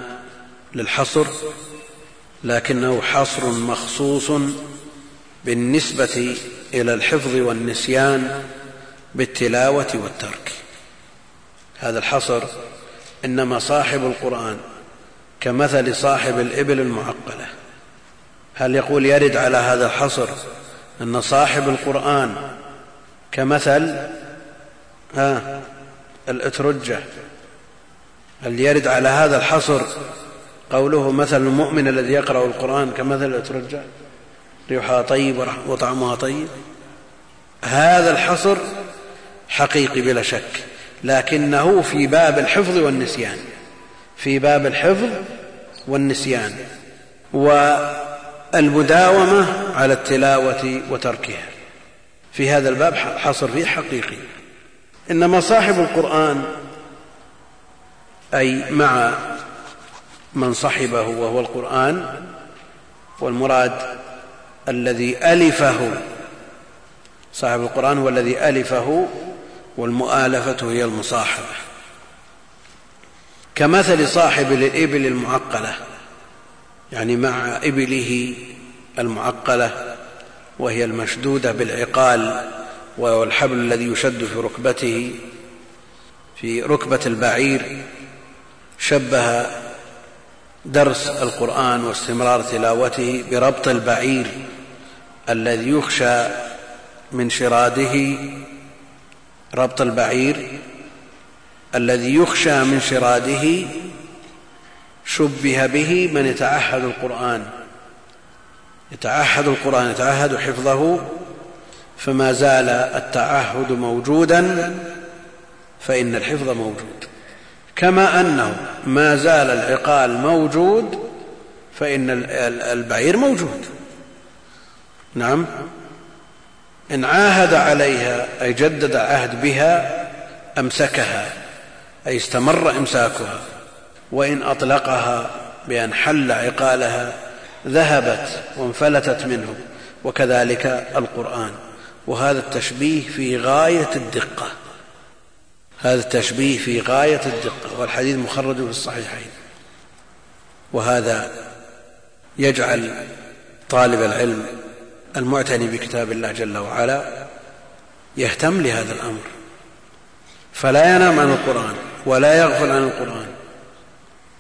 للحصر لكنه حصر مخصوص بالنسبة إلى الحفظ والنسيان بالتلاوة والترك. هذا الحصر إنما صاحب القرآن كمثل صاحب الإبل المعقلة. هل يقول يرد على هذا الحصر أن صاحب القرآن كمثل ها الأترجة؟ هل يرد على هذا الحصر قوله مثل المؤمن الذي يقرأ القرآن كمثل الأترجة؟ ريحها طيب وطعمها طيب. هذا الحصر حقيقي بلا شك لكنه في باب الحفظ والنسيان. في باب الحفظ والنسيان والمداومة على التلاوة وتركها. في هذا الباب حصر فيه حقيقي. إنما صاحب القرآن أي مع من صحبه وهو القرآن والمراد الذي ألفه. صاحب القرآن هو الذي ألفه والمؤالفة هي المصاحبة. كمثل صاحب الإبل المعقلة يعني مع إبله المعقلة وهي المشدودة بالعقال وهو الحبل الذي يشد في ركبته في ركبة البعير. شبه درس القرآن واستمرار تلاوته بربط البعير الذي يخشى من شراده ربط البعير الذي يخشى من شراده شبه به من يتعهد القرآن. يتعهد القرآن يتعهد حفظه فما زال التعهد موجودا فإن الحفظ موجود. كما أنه ما زال العقال موجود فإن البعير موجود. نعم. إن عاهد عليها أي جدد عهد بها أمسكها أي استمر إمساكها. وإن أطلقها بأن حل عقالها ذهبت وانفلتت منه. وكذلك القرآن. وهذا التشبيه في غاية الدقة. هذا التشبيه في غاية الدقة. والحديث مخرج في الصحيحين. وهذا يجعل طالب العلم المعتني بكتاب الله جل وعلا يهتم لهذا الأمر. فلا ينام عن القرآن ولا يغفل عن القرآن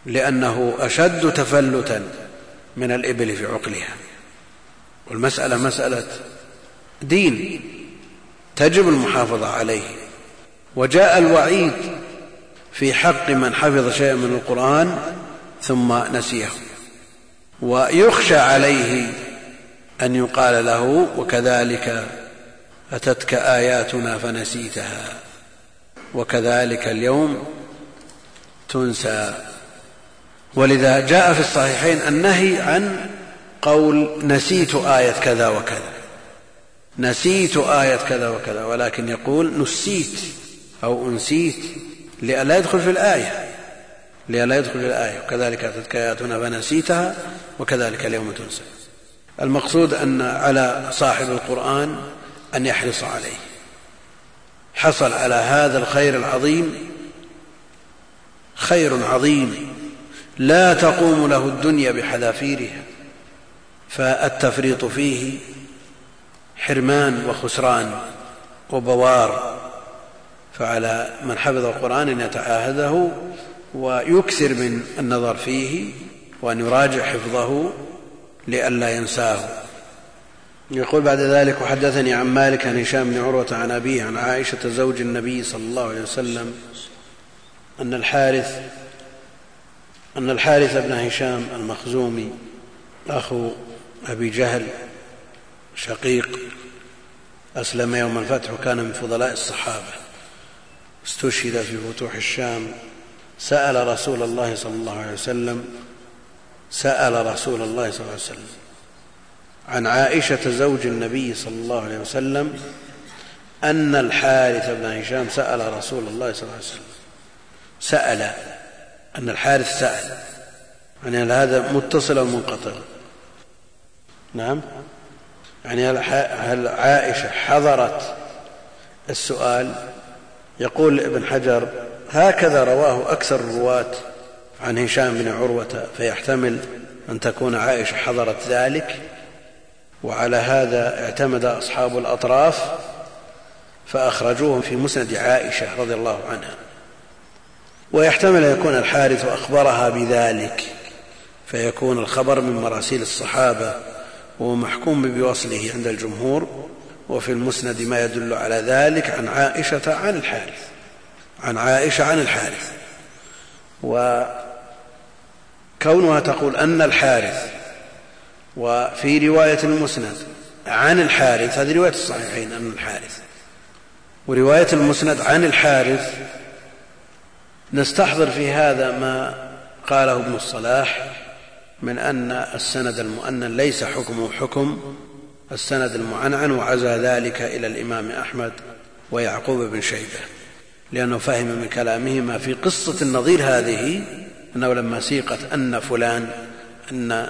لأنه أشد تفلتا من الإبل في عقلها. والمسألة مسألة دين تجب المحافظة عليه. وجاء الوعيد في حق من حفظ شيئا من القرآن ثم نسيه. ويخشى عليه أن يقال له وكذلك أتتك آياتنا فنسيتها وكذلك اليوم تنسى. ولذا جاء في الصحيحين النهي عن قول نسيت آية كذا وكذا. نسيت آية كذا وكذا ولكن يقول نسيت أو أنسيت لئلا يدخل في الآية. لئلا يدخل في الآية. وكذلك أتتك آياتنا فنسيتها وكذلك اليوم تنسى. المقصود أن على صاحب القرآن أن يحرص عليه. حصل على هذا الخير العظيم خير عظيم لا تقوم له الدنيا بحذافيرها فالتفريط فيه حرمان وخسران وبوار. فعلى من حفظ القرآن أن يتعاهده ويكثر من النظر فيه وأن يراجع حفظه لئلا ينساه. يقول بعد ذلك وحدثني عن مالك عن هشام بن عروة عن أبيه عن عائشة زوج النبي صلى الله عليه وسلم أن الحارث أن الحارث بن هشام المخزومي أخو أبي جهل شقيق أسلم يوم الفتح وكان من فضلاء الصحابة. استشهد في فتوح الشام سأل رسول الله صلى الله عليه وسلم سأل رسول الله صلى الله عليه وسلم عن عائشة زوج النبي صلى الله عليه وسلم أن الحارث بن هشام سأل رسول الله صلى الله عليه وسلم. سأل أن الحارث سأل. يعني هل هذا متصل أو منقطع؟ نعم. يعني هل عائشة حضرت السؤال؟ يقول ابن حجر هكذا رواه أكثر الرواة. عن هشام بن عروة فيحتمل أن تكون عائشة حضرت ذلك وعلى هذا اعتمد أصحاب الأطراف فأخرجوه في مسند عائشة رضي الله عنها. ويحتمل أن يكون الحارث أخبرها بذلك فيكون الخبر من مراسيل الصحابة وهو محكوم بوصله عند الجمهور وفي المسند ما يدل على ذلك عن عائشة عن الحارث عن عائشة عن الحارث. وكونها تقول أن الحارث وفي رواية المسند عن الحارث هذه رواية الصحيحين أن الحارث. ورواية المسند عن الحارث نستحضر في هذا ما قاله ابن الصلاح من أن السند المؤنن ليس حكمه حكم السند المعنعن وعزى ذلك إلى الإمام أحمد ويعقوب بن شيبة لأنه فهم من كلامهما في قصة النظير هذه أنه لما سيقت أن فلان أن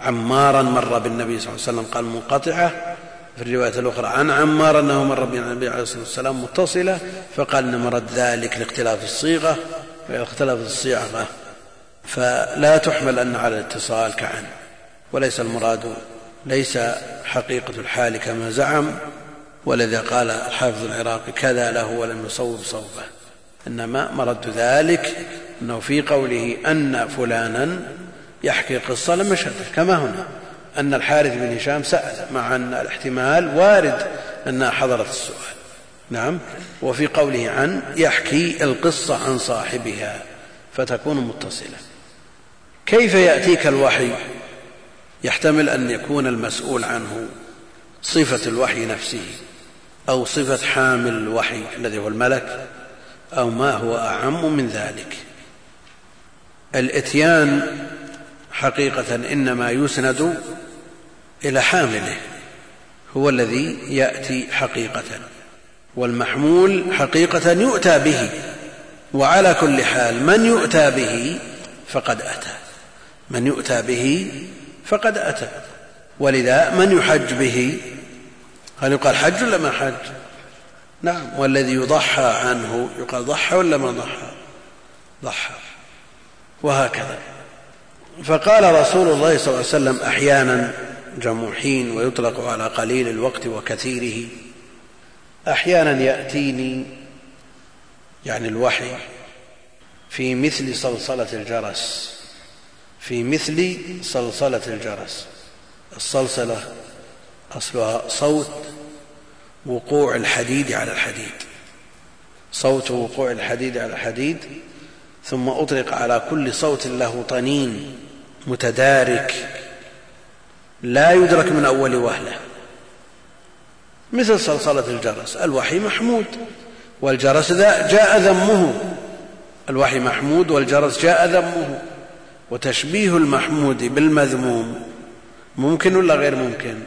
عمارا مر بالنبي صلى الله عليه وسلم قال منقطعة. في الرواية الأخرى عن عمار أنه مر بالنبي عليه الصلاة والسلام متصلة فقال إن مرد ذلك لاختلاف الصيغة. واختلاف الصيغة فلا تحمل أن على الاتصال كعن. وليس المراد ليس حقيقة الحال كما زعم. ولذا قال الحافظ العراقي كذا له ولم يصوب صوبه. إنما مرد ذلك أنه في قوله أن فلانا يحكي قصة لم يشهده كما هنا. أن الحارث بن هشام سأل مع أن الاحتمال وارد أنها حضرت السؤال. نعم. وفي قوله عن يحكي القصة عن صاحبها فتكون متصلة. كيف يأتيك الوحي؟ يحتمل أن يكون المسؤول عنه صفة الوحي نفسه أو صفة حامل الوحي الذي هو الملك أو ما هو أعم من ذلك. الإتيان حقيقة إنما يسند إلى حامله هو الذي يأتي حقيقة والمحمول حقيقة يؤتى به وعلى كل حال من يؤتى به فقد أتى من يؤتى به فقد أتى ولذا من يحج به؟ هل يقال حج ولا ما حج؟ نعم والذي يضحى عنه يقال ضحى ولا ما ضحى؟ ضحى. وهكذا. فقال رسول الله صلى الله عليه وسلم أحيانا جمع حين ويطلق على قليل الوقت وكثيره أحيانا يأتيني يعني الوحي في مثل صلصلة الجرس في مثل صلصلة الجرس. الصلصلة أصلها صوت وقوع الحديد على الحديد. صوت وقوع الحديد على الحديد ثم أطلق على كل صوت له طنين متدارك لا يدرك من أول وهلة. مثل صلصلة الجرس الوحي محمود والجرس جاء ذمه. الوحي محمود والجرس جاء ذمه. وتشبيه المحمود بالمذموم ممكن ولا غير ممكن؟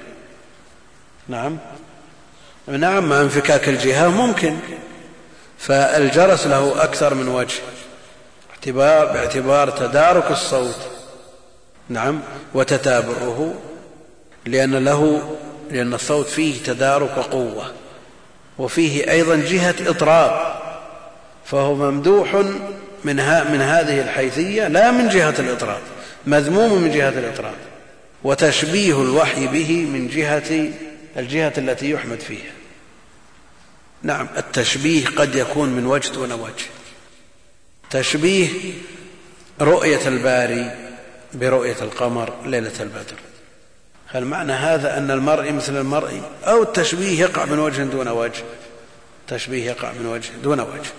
نعم. نعم مع انفكاك الجهة ممكن. فالجرس له أكثر من وجه. اعتبار باعتبار تدارك الصوت. نعم وتتابعه لأن له لأن الصوت فيه تدارك وقوة وفيه أيضا جهة إطراب فهو ممدوح من, من هذه الحيثية لا من جهة الإطراب مذموم من جهة الإطراب وتشبيه الوحي به من جهة الجهة التي يحمد فيها. نعم التشبيه قد يكون من وجه دون وجه تشبيه رؤية الباري برؤية القمر ليلة البدر. هل معنى هذا أن المرء مثل المرء؟ أو التشبيه يقع من وجه دون وجه؟ تشبيه يقع من وجه دون وجه.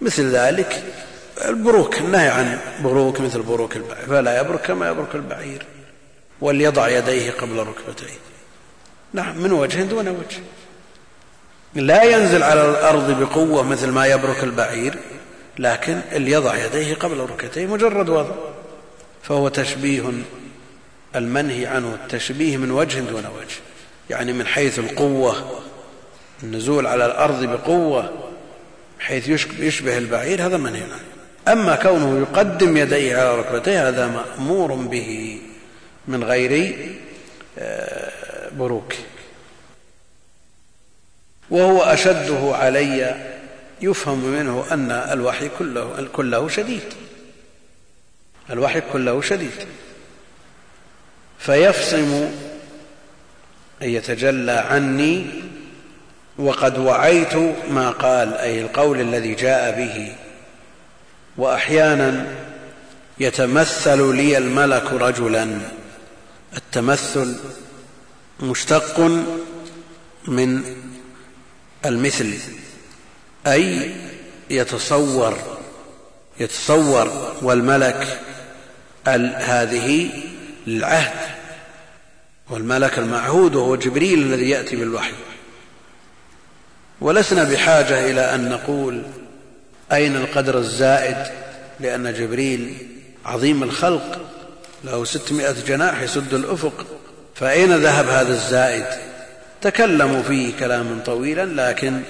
مثل ذلك البروك النهي عن بروك مثل بروك البعير. فلا يبرك كما يبرك البعير. وليضع يديه قبل ركبتيه. نعم من وجه دون وجه. لا ينزل على الأرض بقوة مثل ما يبرك البعير. لكن ليضع يديه قبل ركبتيه مجرد وضع. فهو تشبيه المنهي عنه التشبيه من وجه دون وجه. يعني من حيث القوة النزول على الأرض بقوة حيث يشبه البعير هذا منهي عنه. أما كونه يقدم يديه على ركبتيه هذا مأمور به من غير آه، بروك. وهو أشده علي يفهم منه أن الوحي كله, كله شديد. الوحي كله شديد. فيفصم أن يتجلى عني وقد وعيت ما قال أي القول الذي جاء به. وأحيانا يتمثل لي الملك رجلا. التمثل مشتق من المثل. أي يتصور يتصور والملك هذه للعهد والملك المعهود وهو جبريل الذي يأتي بالوحي. ولسنا بحاجة إلى أن نقول أين القدر الزائد لأن جبريل عظيم الخلق له ستمائة جناح يسد الأفق. فأين ذهب هذا الزائد؟ تكلموا فيه كلاما طويلا لكن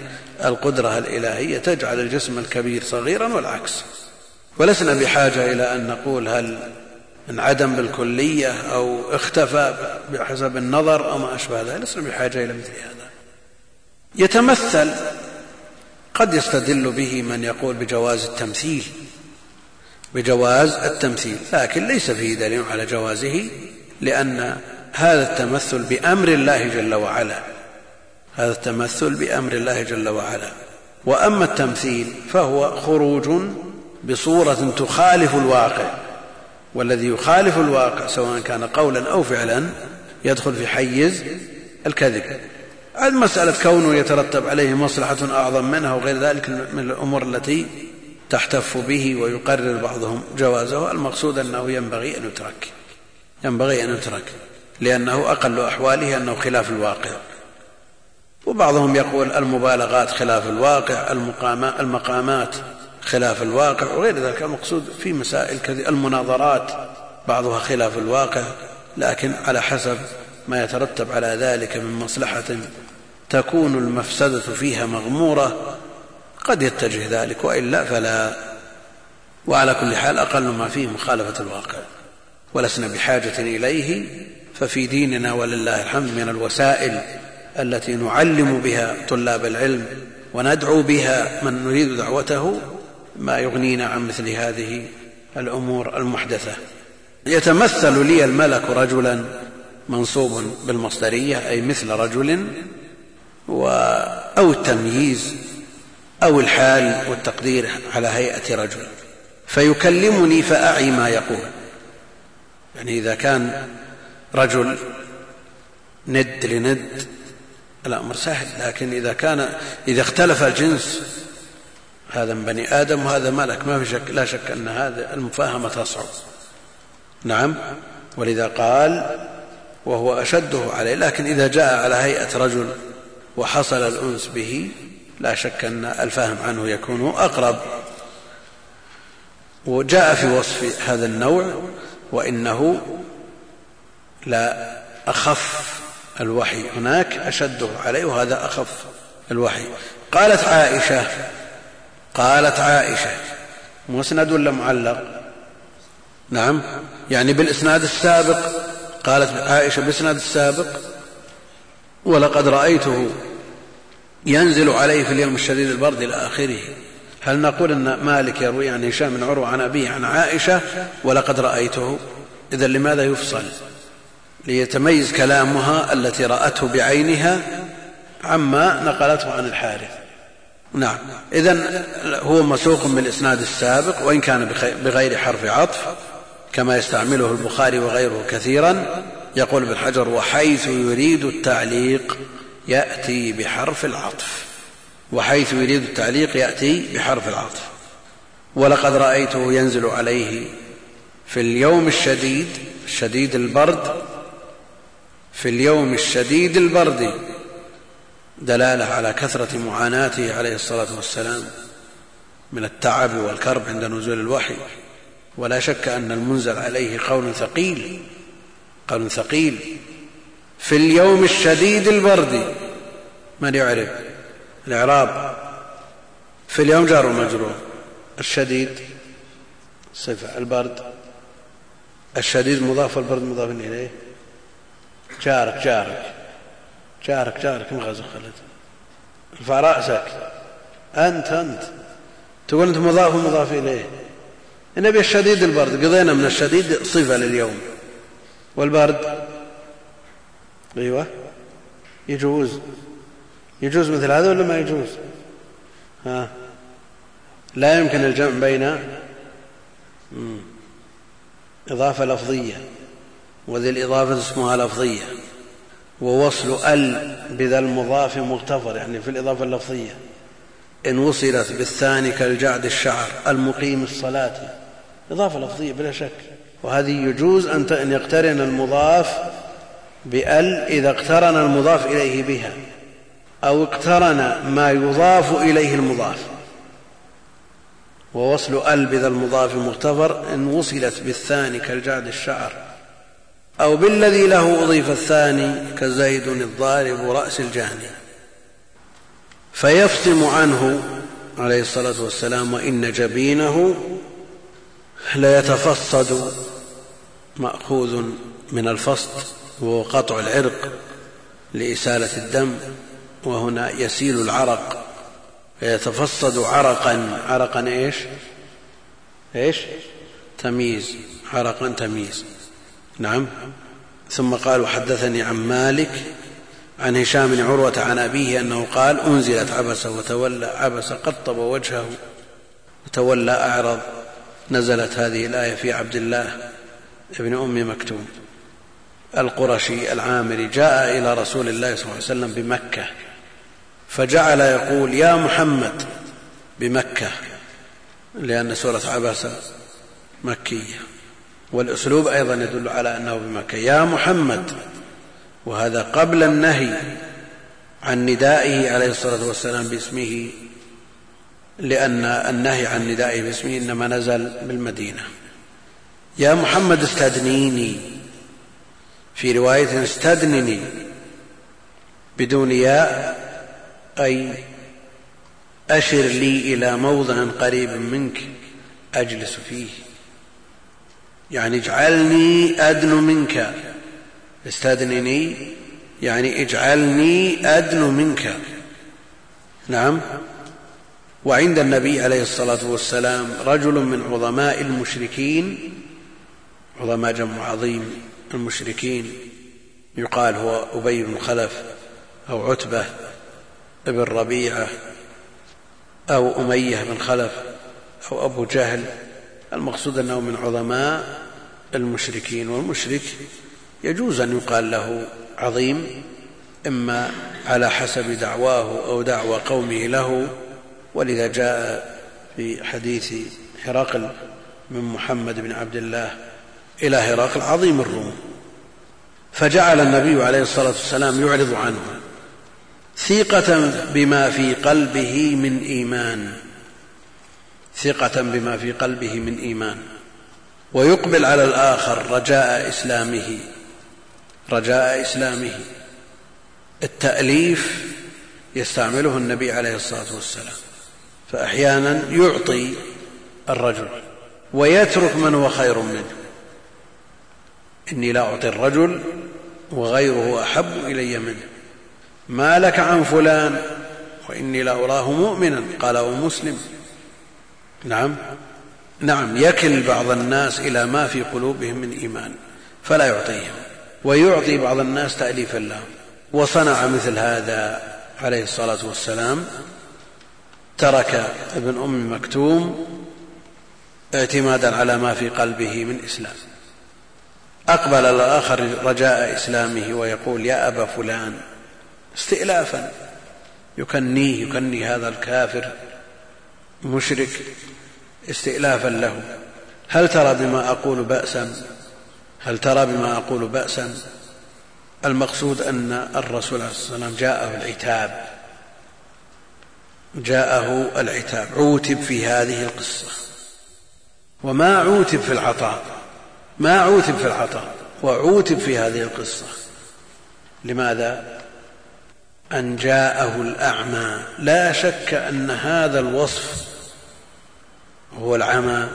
القدرة الإلهية تجعل الجسم الكبير صغيرا والعكس. ولسنا بحاجة إلى أن نقول هل انعدم بالكلية أو اختفى بحسب النظر أو ما أشبه ذلك. لسنا بحاجة إلى مثل هذا. يتمثل قد يستدل به من يقول بجواز التمثيل بجواز التمثيل لكن ليس فيه دليل على جوازه لأن هذا التمثل بأمر الله جل وعلا هذا التمثل بأمر الله جل وعلا. وأما التمثيل فهو خروج بصورة تخالف الواقع والذي يخالف الواقع سواء كان قولا أو فعلا يدخل في حيز الكذب. مسألة كونه يترتب عليه مصلحة أعظم منها وغير ذلك من الأمور التي تحتف به ويقرر بعضهم جوازه المقصود أنه ينبغي أن يترك ينبغي أن يترك لأنه أقل أحواله أنه خلاف الواقع. وبعضهم يقول المبالغات خلاف الواقع المقامات خلاف الواقع وغير ذلك. المقصود في مسائل المناظرات بعضها خلاف الواقع لكن على حسب ما يترتب على ذلك من مصلحة تكون المفسدة فيها مغمورة قد يتجه ذلك وإلا فلا. وعلى كل حال أقل ما فيه مخالفة الواقع. ولسنا بحاجة إليه ففي ديننا ولله الحمد من الوسائل التي نعلم بها طلاب العلم وندعو بها من نريد دعوته ما يغنينا عن مثل هذه الأمور المحدثة. يتمثل لي الملك رجلا منصوب بالمصدرية أي مثل رجل و أو التمييز أو الحال والتقدير على هيئة رجل. فيكلمني فأعي ما يقول. يعني إذا كان رجل ند لند الأمر سهل لكن إذا كان إذا اختلف الجنس هذا من بني آدم وهذا ملك ما في شك لا شك أن هذا المفاهمة تصعب. نعم ولذا قال وهو أشده عليه لكن إذا جاء على هيئة رجل وحصل الأنس به لا شك أن الفهم عنه يكون أقرب. وجاء في وصف هذا النوع وإنه لا أخف الوحي هناك أشده عليه وهذا أخف الوحي. قالت عائشة قالت عائشة مسند ولا معلق؟ نعم. يعني بالإسناد السابق؟ قالت عائشة بالإسناد السابق؟ ولقد رأيته ينزل عليه في اليوم الشديد البرد إلى آخره. هل نقول أن مالك يروي عن هشام بن عروة عن أبيه عن عائشة؟ ولقد رأيته. إذا لماذا يفصل؟ ليتميز كلامها التي رأته بعينها عما نقلته عن الحارث. نعم. إذا هو مسوق من الإسناد السابق وإن كان بغير حرف عطف كما يستعمله البخاري وغيره كثيرا يقول ابن حجر وحيث يريد التعليق يأتي بحرف العطف. وحيث يريد التعليق يأتي بحرف العطف. ولقد رأيته ينزل عليه في اليوم الشديد شديد البرد في اليوم الشديد البرد دلالة على كثرة معاناته عليه الصلاة والسلام من التعب والكرب عند نزول الوحي. ولا شك أن المنزل عليه قول ثقيل قول ثقيل. في اليوم الشديد البرد من يعرف؟ الإعراب. في اليوم جار ومجرور. الشديد صفة البرد. الشديد مضاف والبرد مضاف إليه. جارك جارك جارك جارك ما غزو خلد. ارفع رأسك أنت أنت. تقول أنت مضاف ومضاف إليه. النبي الشديد البرد. قضينا من الشديد صفة لليوم. والبرد؟ أيوه. يجوز. يجوز مثل هذا ولا ما يجوز؟ ها. لا يمكن الجمع بين إضافة لفظية. وذي الإضافة اسمها لفظية. ووصل ال بذا المضاف مغتفر يعني في الإضافة اللفظية. إن وصلت بالثاني كالجعد الشعر المقيم الصلاة. إضافة لفظية بلا شك. وهذه يجوز أن يقترن المضاف بال إذا اقترن المضاف إليه بها. أو اقترن ما يضاف إليه المضاف. ووصل ال بذا المضاف مغتفر إن وصلت بالثاني كالجعد الشعر. أو بالذي له أضيف الثاني كزيد الضارب رأس الجاني. فيفصم عنه عليه الصلاة والسلام وإن جبينه ليتفصد مأخوذ من الفصد وهو قطع العرق لإسالة الدم وهنا يسيل العرق. فيتفصد عرقا. عرقا إيش؟ إيش؟ تمييز. عرقا تمييز. نعم. ثم قال وحدثني عن مالك عن هشام بن عروة عن أبيه أنه قال أنزلت عبس وتولى عبس قطب وجهه وتولى أعرض. نزلت هذه الآية في عبد الله بن أم مكتوم. القرشي العامري جاء إلى رسول الله صلى الله عليه وسلم بمكة فجعل يقول يا محمد بمكة لأن سورة عبس مكية. والأسلوب أيضا يدل على أنه بمكة يا محمد وهذا قبل النهي عن ندائه عليه الصلاة والسلام باسمه لأن النهي عن ندائه باسمه إنما نزل بالمدينة. يا محمد استدنيني. في رواية استدنني بدون ياء أي أشر لي إلى موضع قريب منك أجلس فيه. يعني اجعلني أدن منك. استدنني يعني اجعلني أدن منك. نعم. وعند النبي عليه الصلاة والسلام رجل من عظماء المشركين عظماء جمع عظيم المشركين يقال هو أبي بن خلف أو عتبة بن ربيعة أو أمية بن خلف أو أبو جهل المقصود أنه من عظماء المشركين والمشرك يجوز أن يقال له عظيم إما على حسب دعواه أو دعوى قومه له. ولذا جاء في حديث هرقل من محمد بن عبد الله إلى هرقل عظيم الروم فجعل النبي عليه الصلاة والسلام يعرض عنه ثقة بما في قلبه من إيمان. ثقة بما في قلبه من إيمان ويقبل على الآخر رجاء إسلامه رجاء إسلامه. التأليف يستعمله النبي عليه الصلاة والسلام فأحيانا يعطي الرجل ويترك من هو خير منه. إني لا أعطي الرجل وغيره أحب إلي منه. ما لك عن فلان؟ وإني لا أراه مؤمنا قاله مسلم. نعم. نعم يكل بعض الناس إلى ما في قلوبهم من إيمان فلا يعطيهم ويعطي بعض الناس تأليفا لهم وصنع مثل هذا عليه الصلاة والسلام ترك ابن أم مكتوم اعتمادا على ما في قلبه من إسلام. أقبل الآخر رجاء إسلامه ويقول يا أبا فلان استئلافا يكنيه يكني هذا الكافر مشرك. استئلافا له. هل ترى بما أقول بأسا؟ هل ترى بما أقول بأسا؟ المقصود أن الرسول عليه الصلاة والسلام جاءه العتاب. جاءه العتاب. عوتب في هذه القصة. وما عوتب في العطاء. ما عوتب في العطاء. وعوتب في هذه القصة. لماذا؟ أن جاءه الأعمى. لا شك أن هذا الوصف هو العمى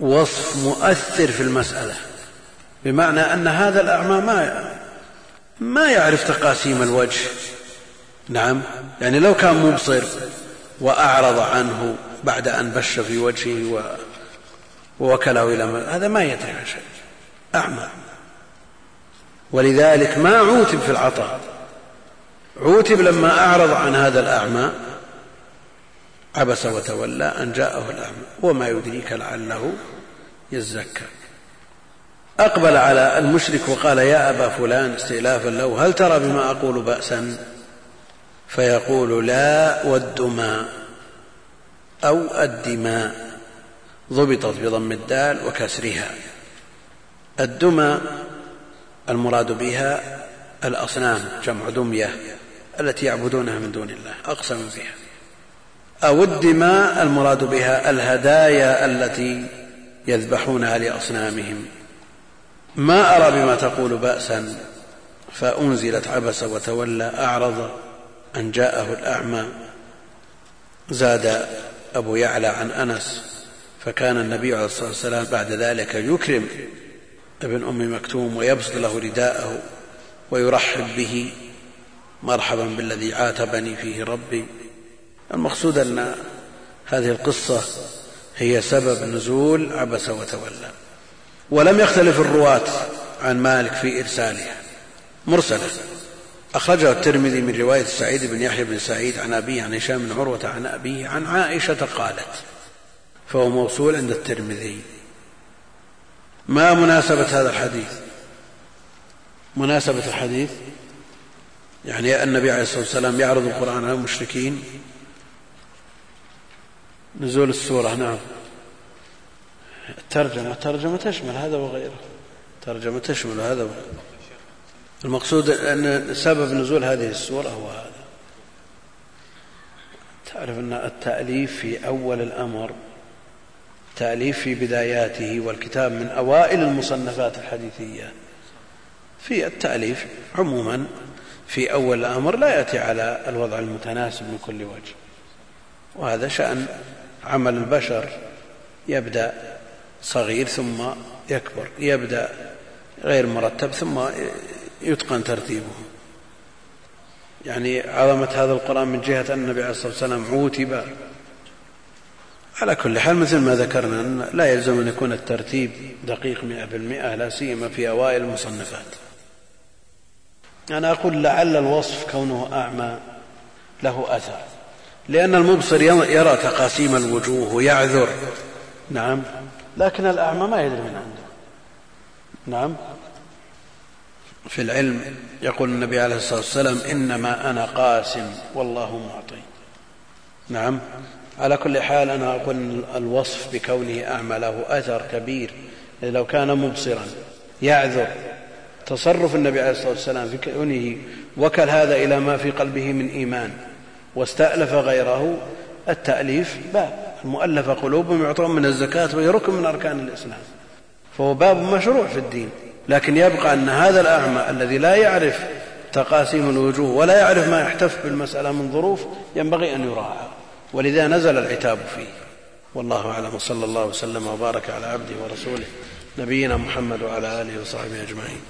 وصف مؤثر في المسألة بمعنى أن هذا الأعمى ما ما يعرف تقاسيم الوجه. نعم يعني لو كان مبصر وأعرض عنه بعد أن بش في وجهه ووكله إلى هذا ما يدري عن شيء. أعمى. ولذلك ما عوتب في العطاء. عوتب لما أعرض عن هذا الأعمى عبس وتولى أن جاءه الأعمى. وما يدريك لعله يزكى. أقبل على المشرك وقال يا أبا فلان استئلافا له هل ترى بما أقول بأسا؟ فيقول لا والدماء أو الدماء ضبطت بضم الدال وكسرها. الدمى المراد بها الأصنام جمع دمية التي يعبدونها من دون الله أقسم بها. أو الدماء المراد بها الهدايا التي يذبحونها لأصنامهم. ما أرى بما تقول بأسا فأنزلت عبس وتولى أعرض أن جاءه الأعمى. زاد أبو يعلى عن أنس فكان النبي عليه الصلاة والسلام بعد ذلك يكرم ابن أم مكتوم ويبسط له رداءه ويرحب به مرحبا بالذي عاتبني فيه ربي. المقصود أن هذه القصة هي سبب نزول عبس وتولى. ولم يختلف الرواة عن مالك في إرسالها. مرسلة أخرجه الترمذي من رواية سعيد بن يحيى بن سعيد عن أبيه عن هشام بن عروة عن أبيه عن عائشة قالت فهو موصول عند الترمذي. ما مناسبة هذا الحديث؟ مناسبة الحديث يعني النبي عليه الصلاة والسلام يعرض القرآن على المشركين نزول السورة نعم. الترجمة الترجمة تشمل هذا وغيره. الترجمة تشمل هذا وغيره. المقصود أن سبب نزول هذه السورة هو هذا. تعرف أن التأليف في أول الأمر تأليف في بداياته والكتاب من أوائل المصنفات الحديثية. في التأليف عموما في أول الأمر لا يأتي على الوضع المتناسب من كل وجه. وهذا شأن عمل البشر يبدأ صغير ثم يكبر يبدأ غير مرتب ثم يتقن ترتيبه. يعني عظمة هذا القرآن من جهة أن النبي عليه الصلاة والسلام عوتب. على كل حال مثل ما ذكرنا أن لا يلزم أن يكون الترتيب دقيق مئة بالمئة لا سيما في أوائل المصنفات. أنا أقول لعل الوصف كونه أعمى له أثر. لأن المبصر يرى تقاسيم الوجوه ويعذر. نعم. لكن الأعمى ما يدري من عنده. نعم. في العلم يقول النبي عليه الصلاة والسلام إنما أنا قاسم والله معطي. نعم. على كل حال أنا أقول الوصف بكونه أعمى له أثر كبير لو كان مبصرا يعذر. تصرف النبي عليه الصلاة والسلام في كونه وكل هذا إلى ما في قلبه من إيمان. واستألف غيره التأليف باب. المؤلفة قلوبهم يعطون من الزكاة وهي ركن من أركان الإسلام. فهو باب مشروع في الدين. لكن يبقى أن هذا الأعمى الذي لا يعرف تقاسيم الوجوه ولا يعرف ما يحتف بالمسألة من ظروف ينبغي أن يراعى. ولذا نزل العتاب فيه. والله أعلم. وصلى الله وسلم وبارك على عبده ورسوله نبينا محمد وعلى آله وصحبه أجمعين.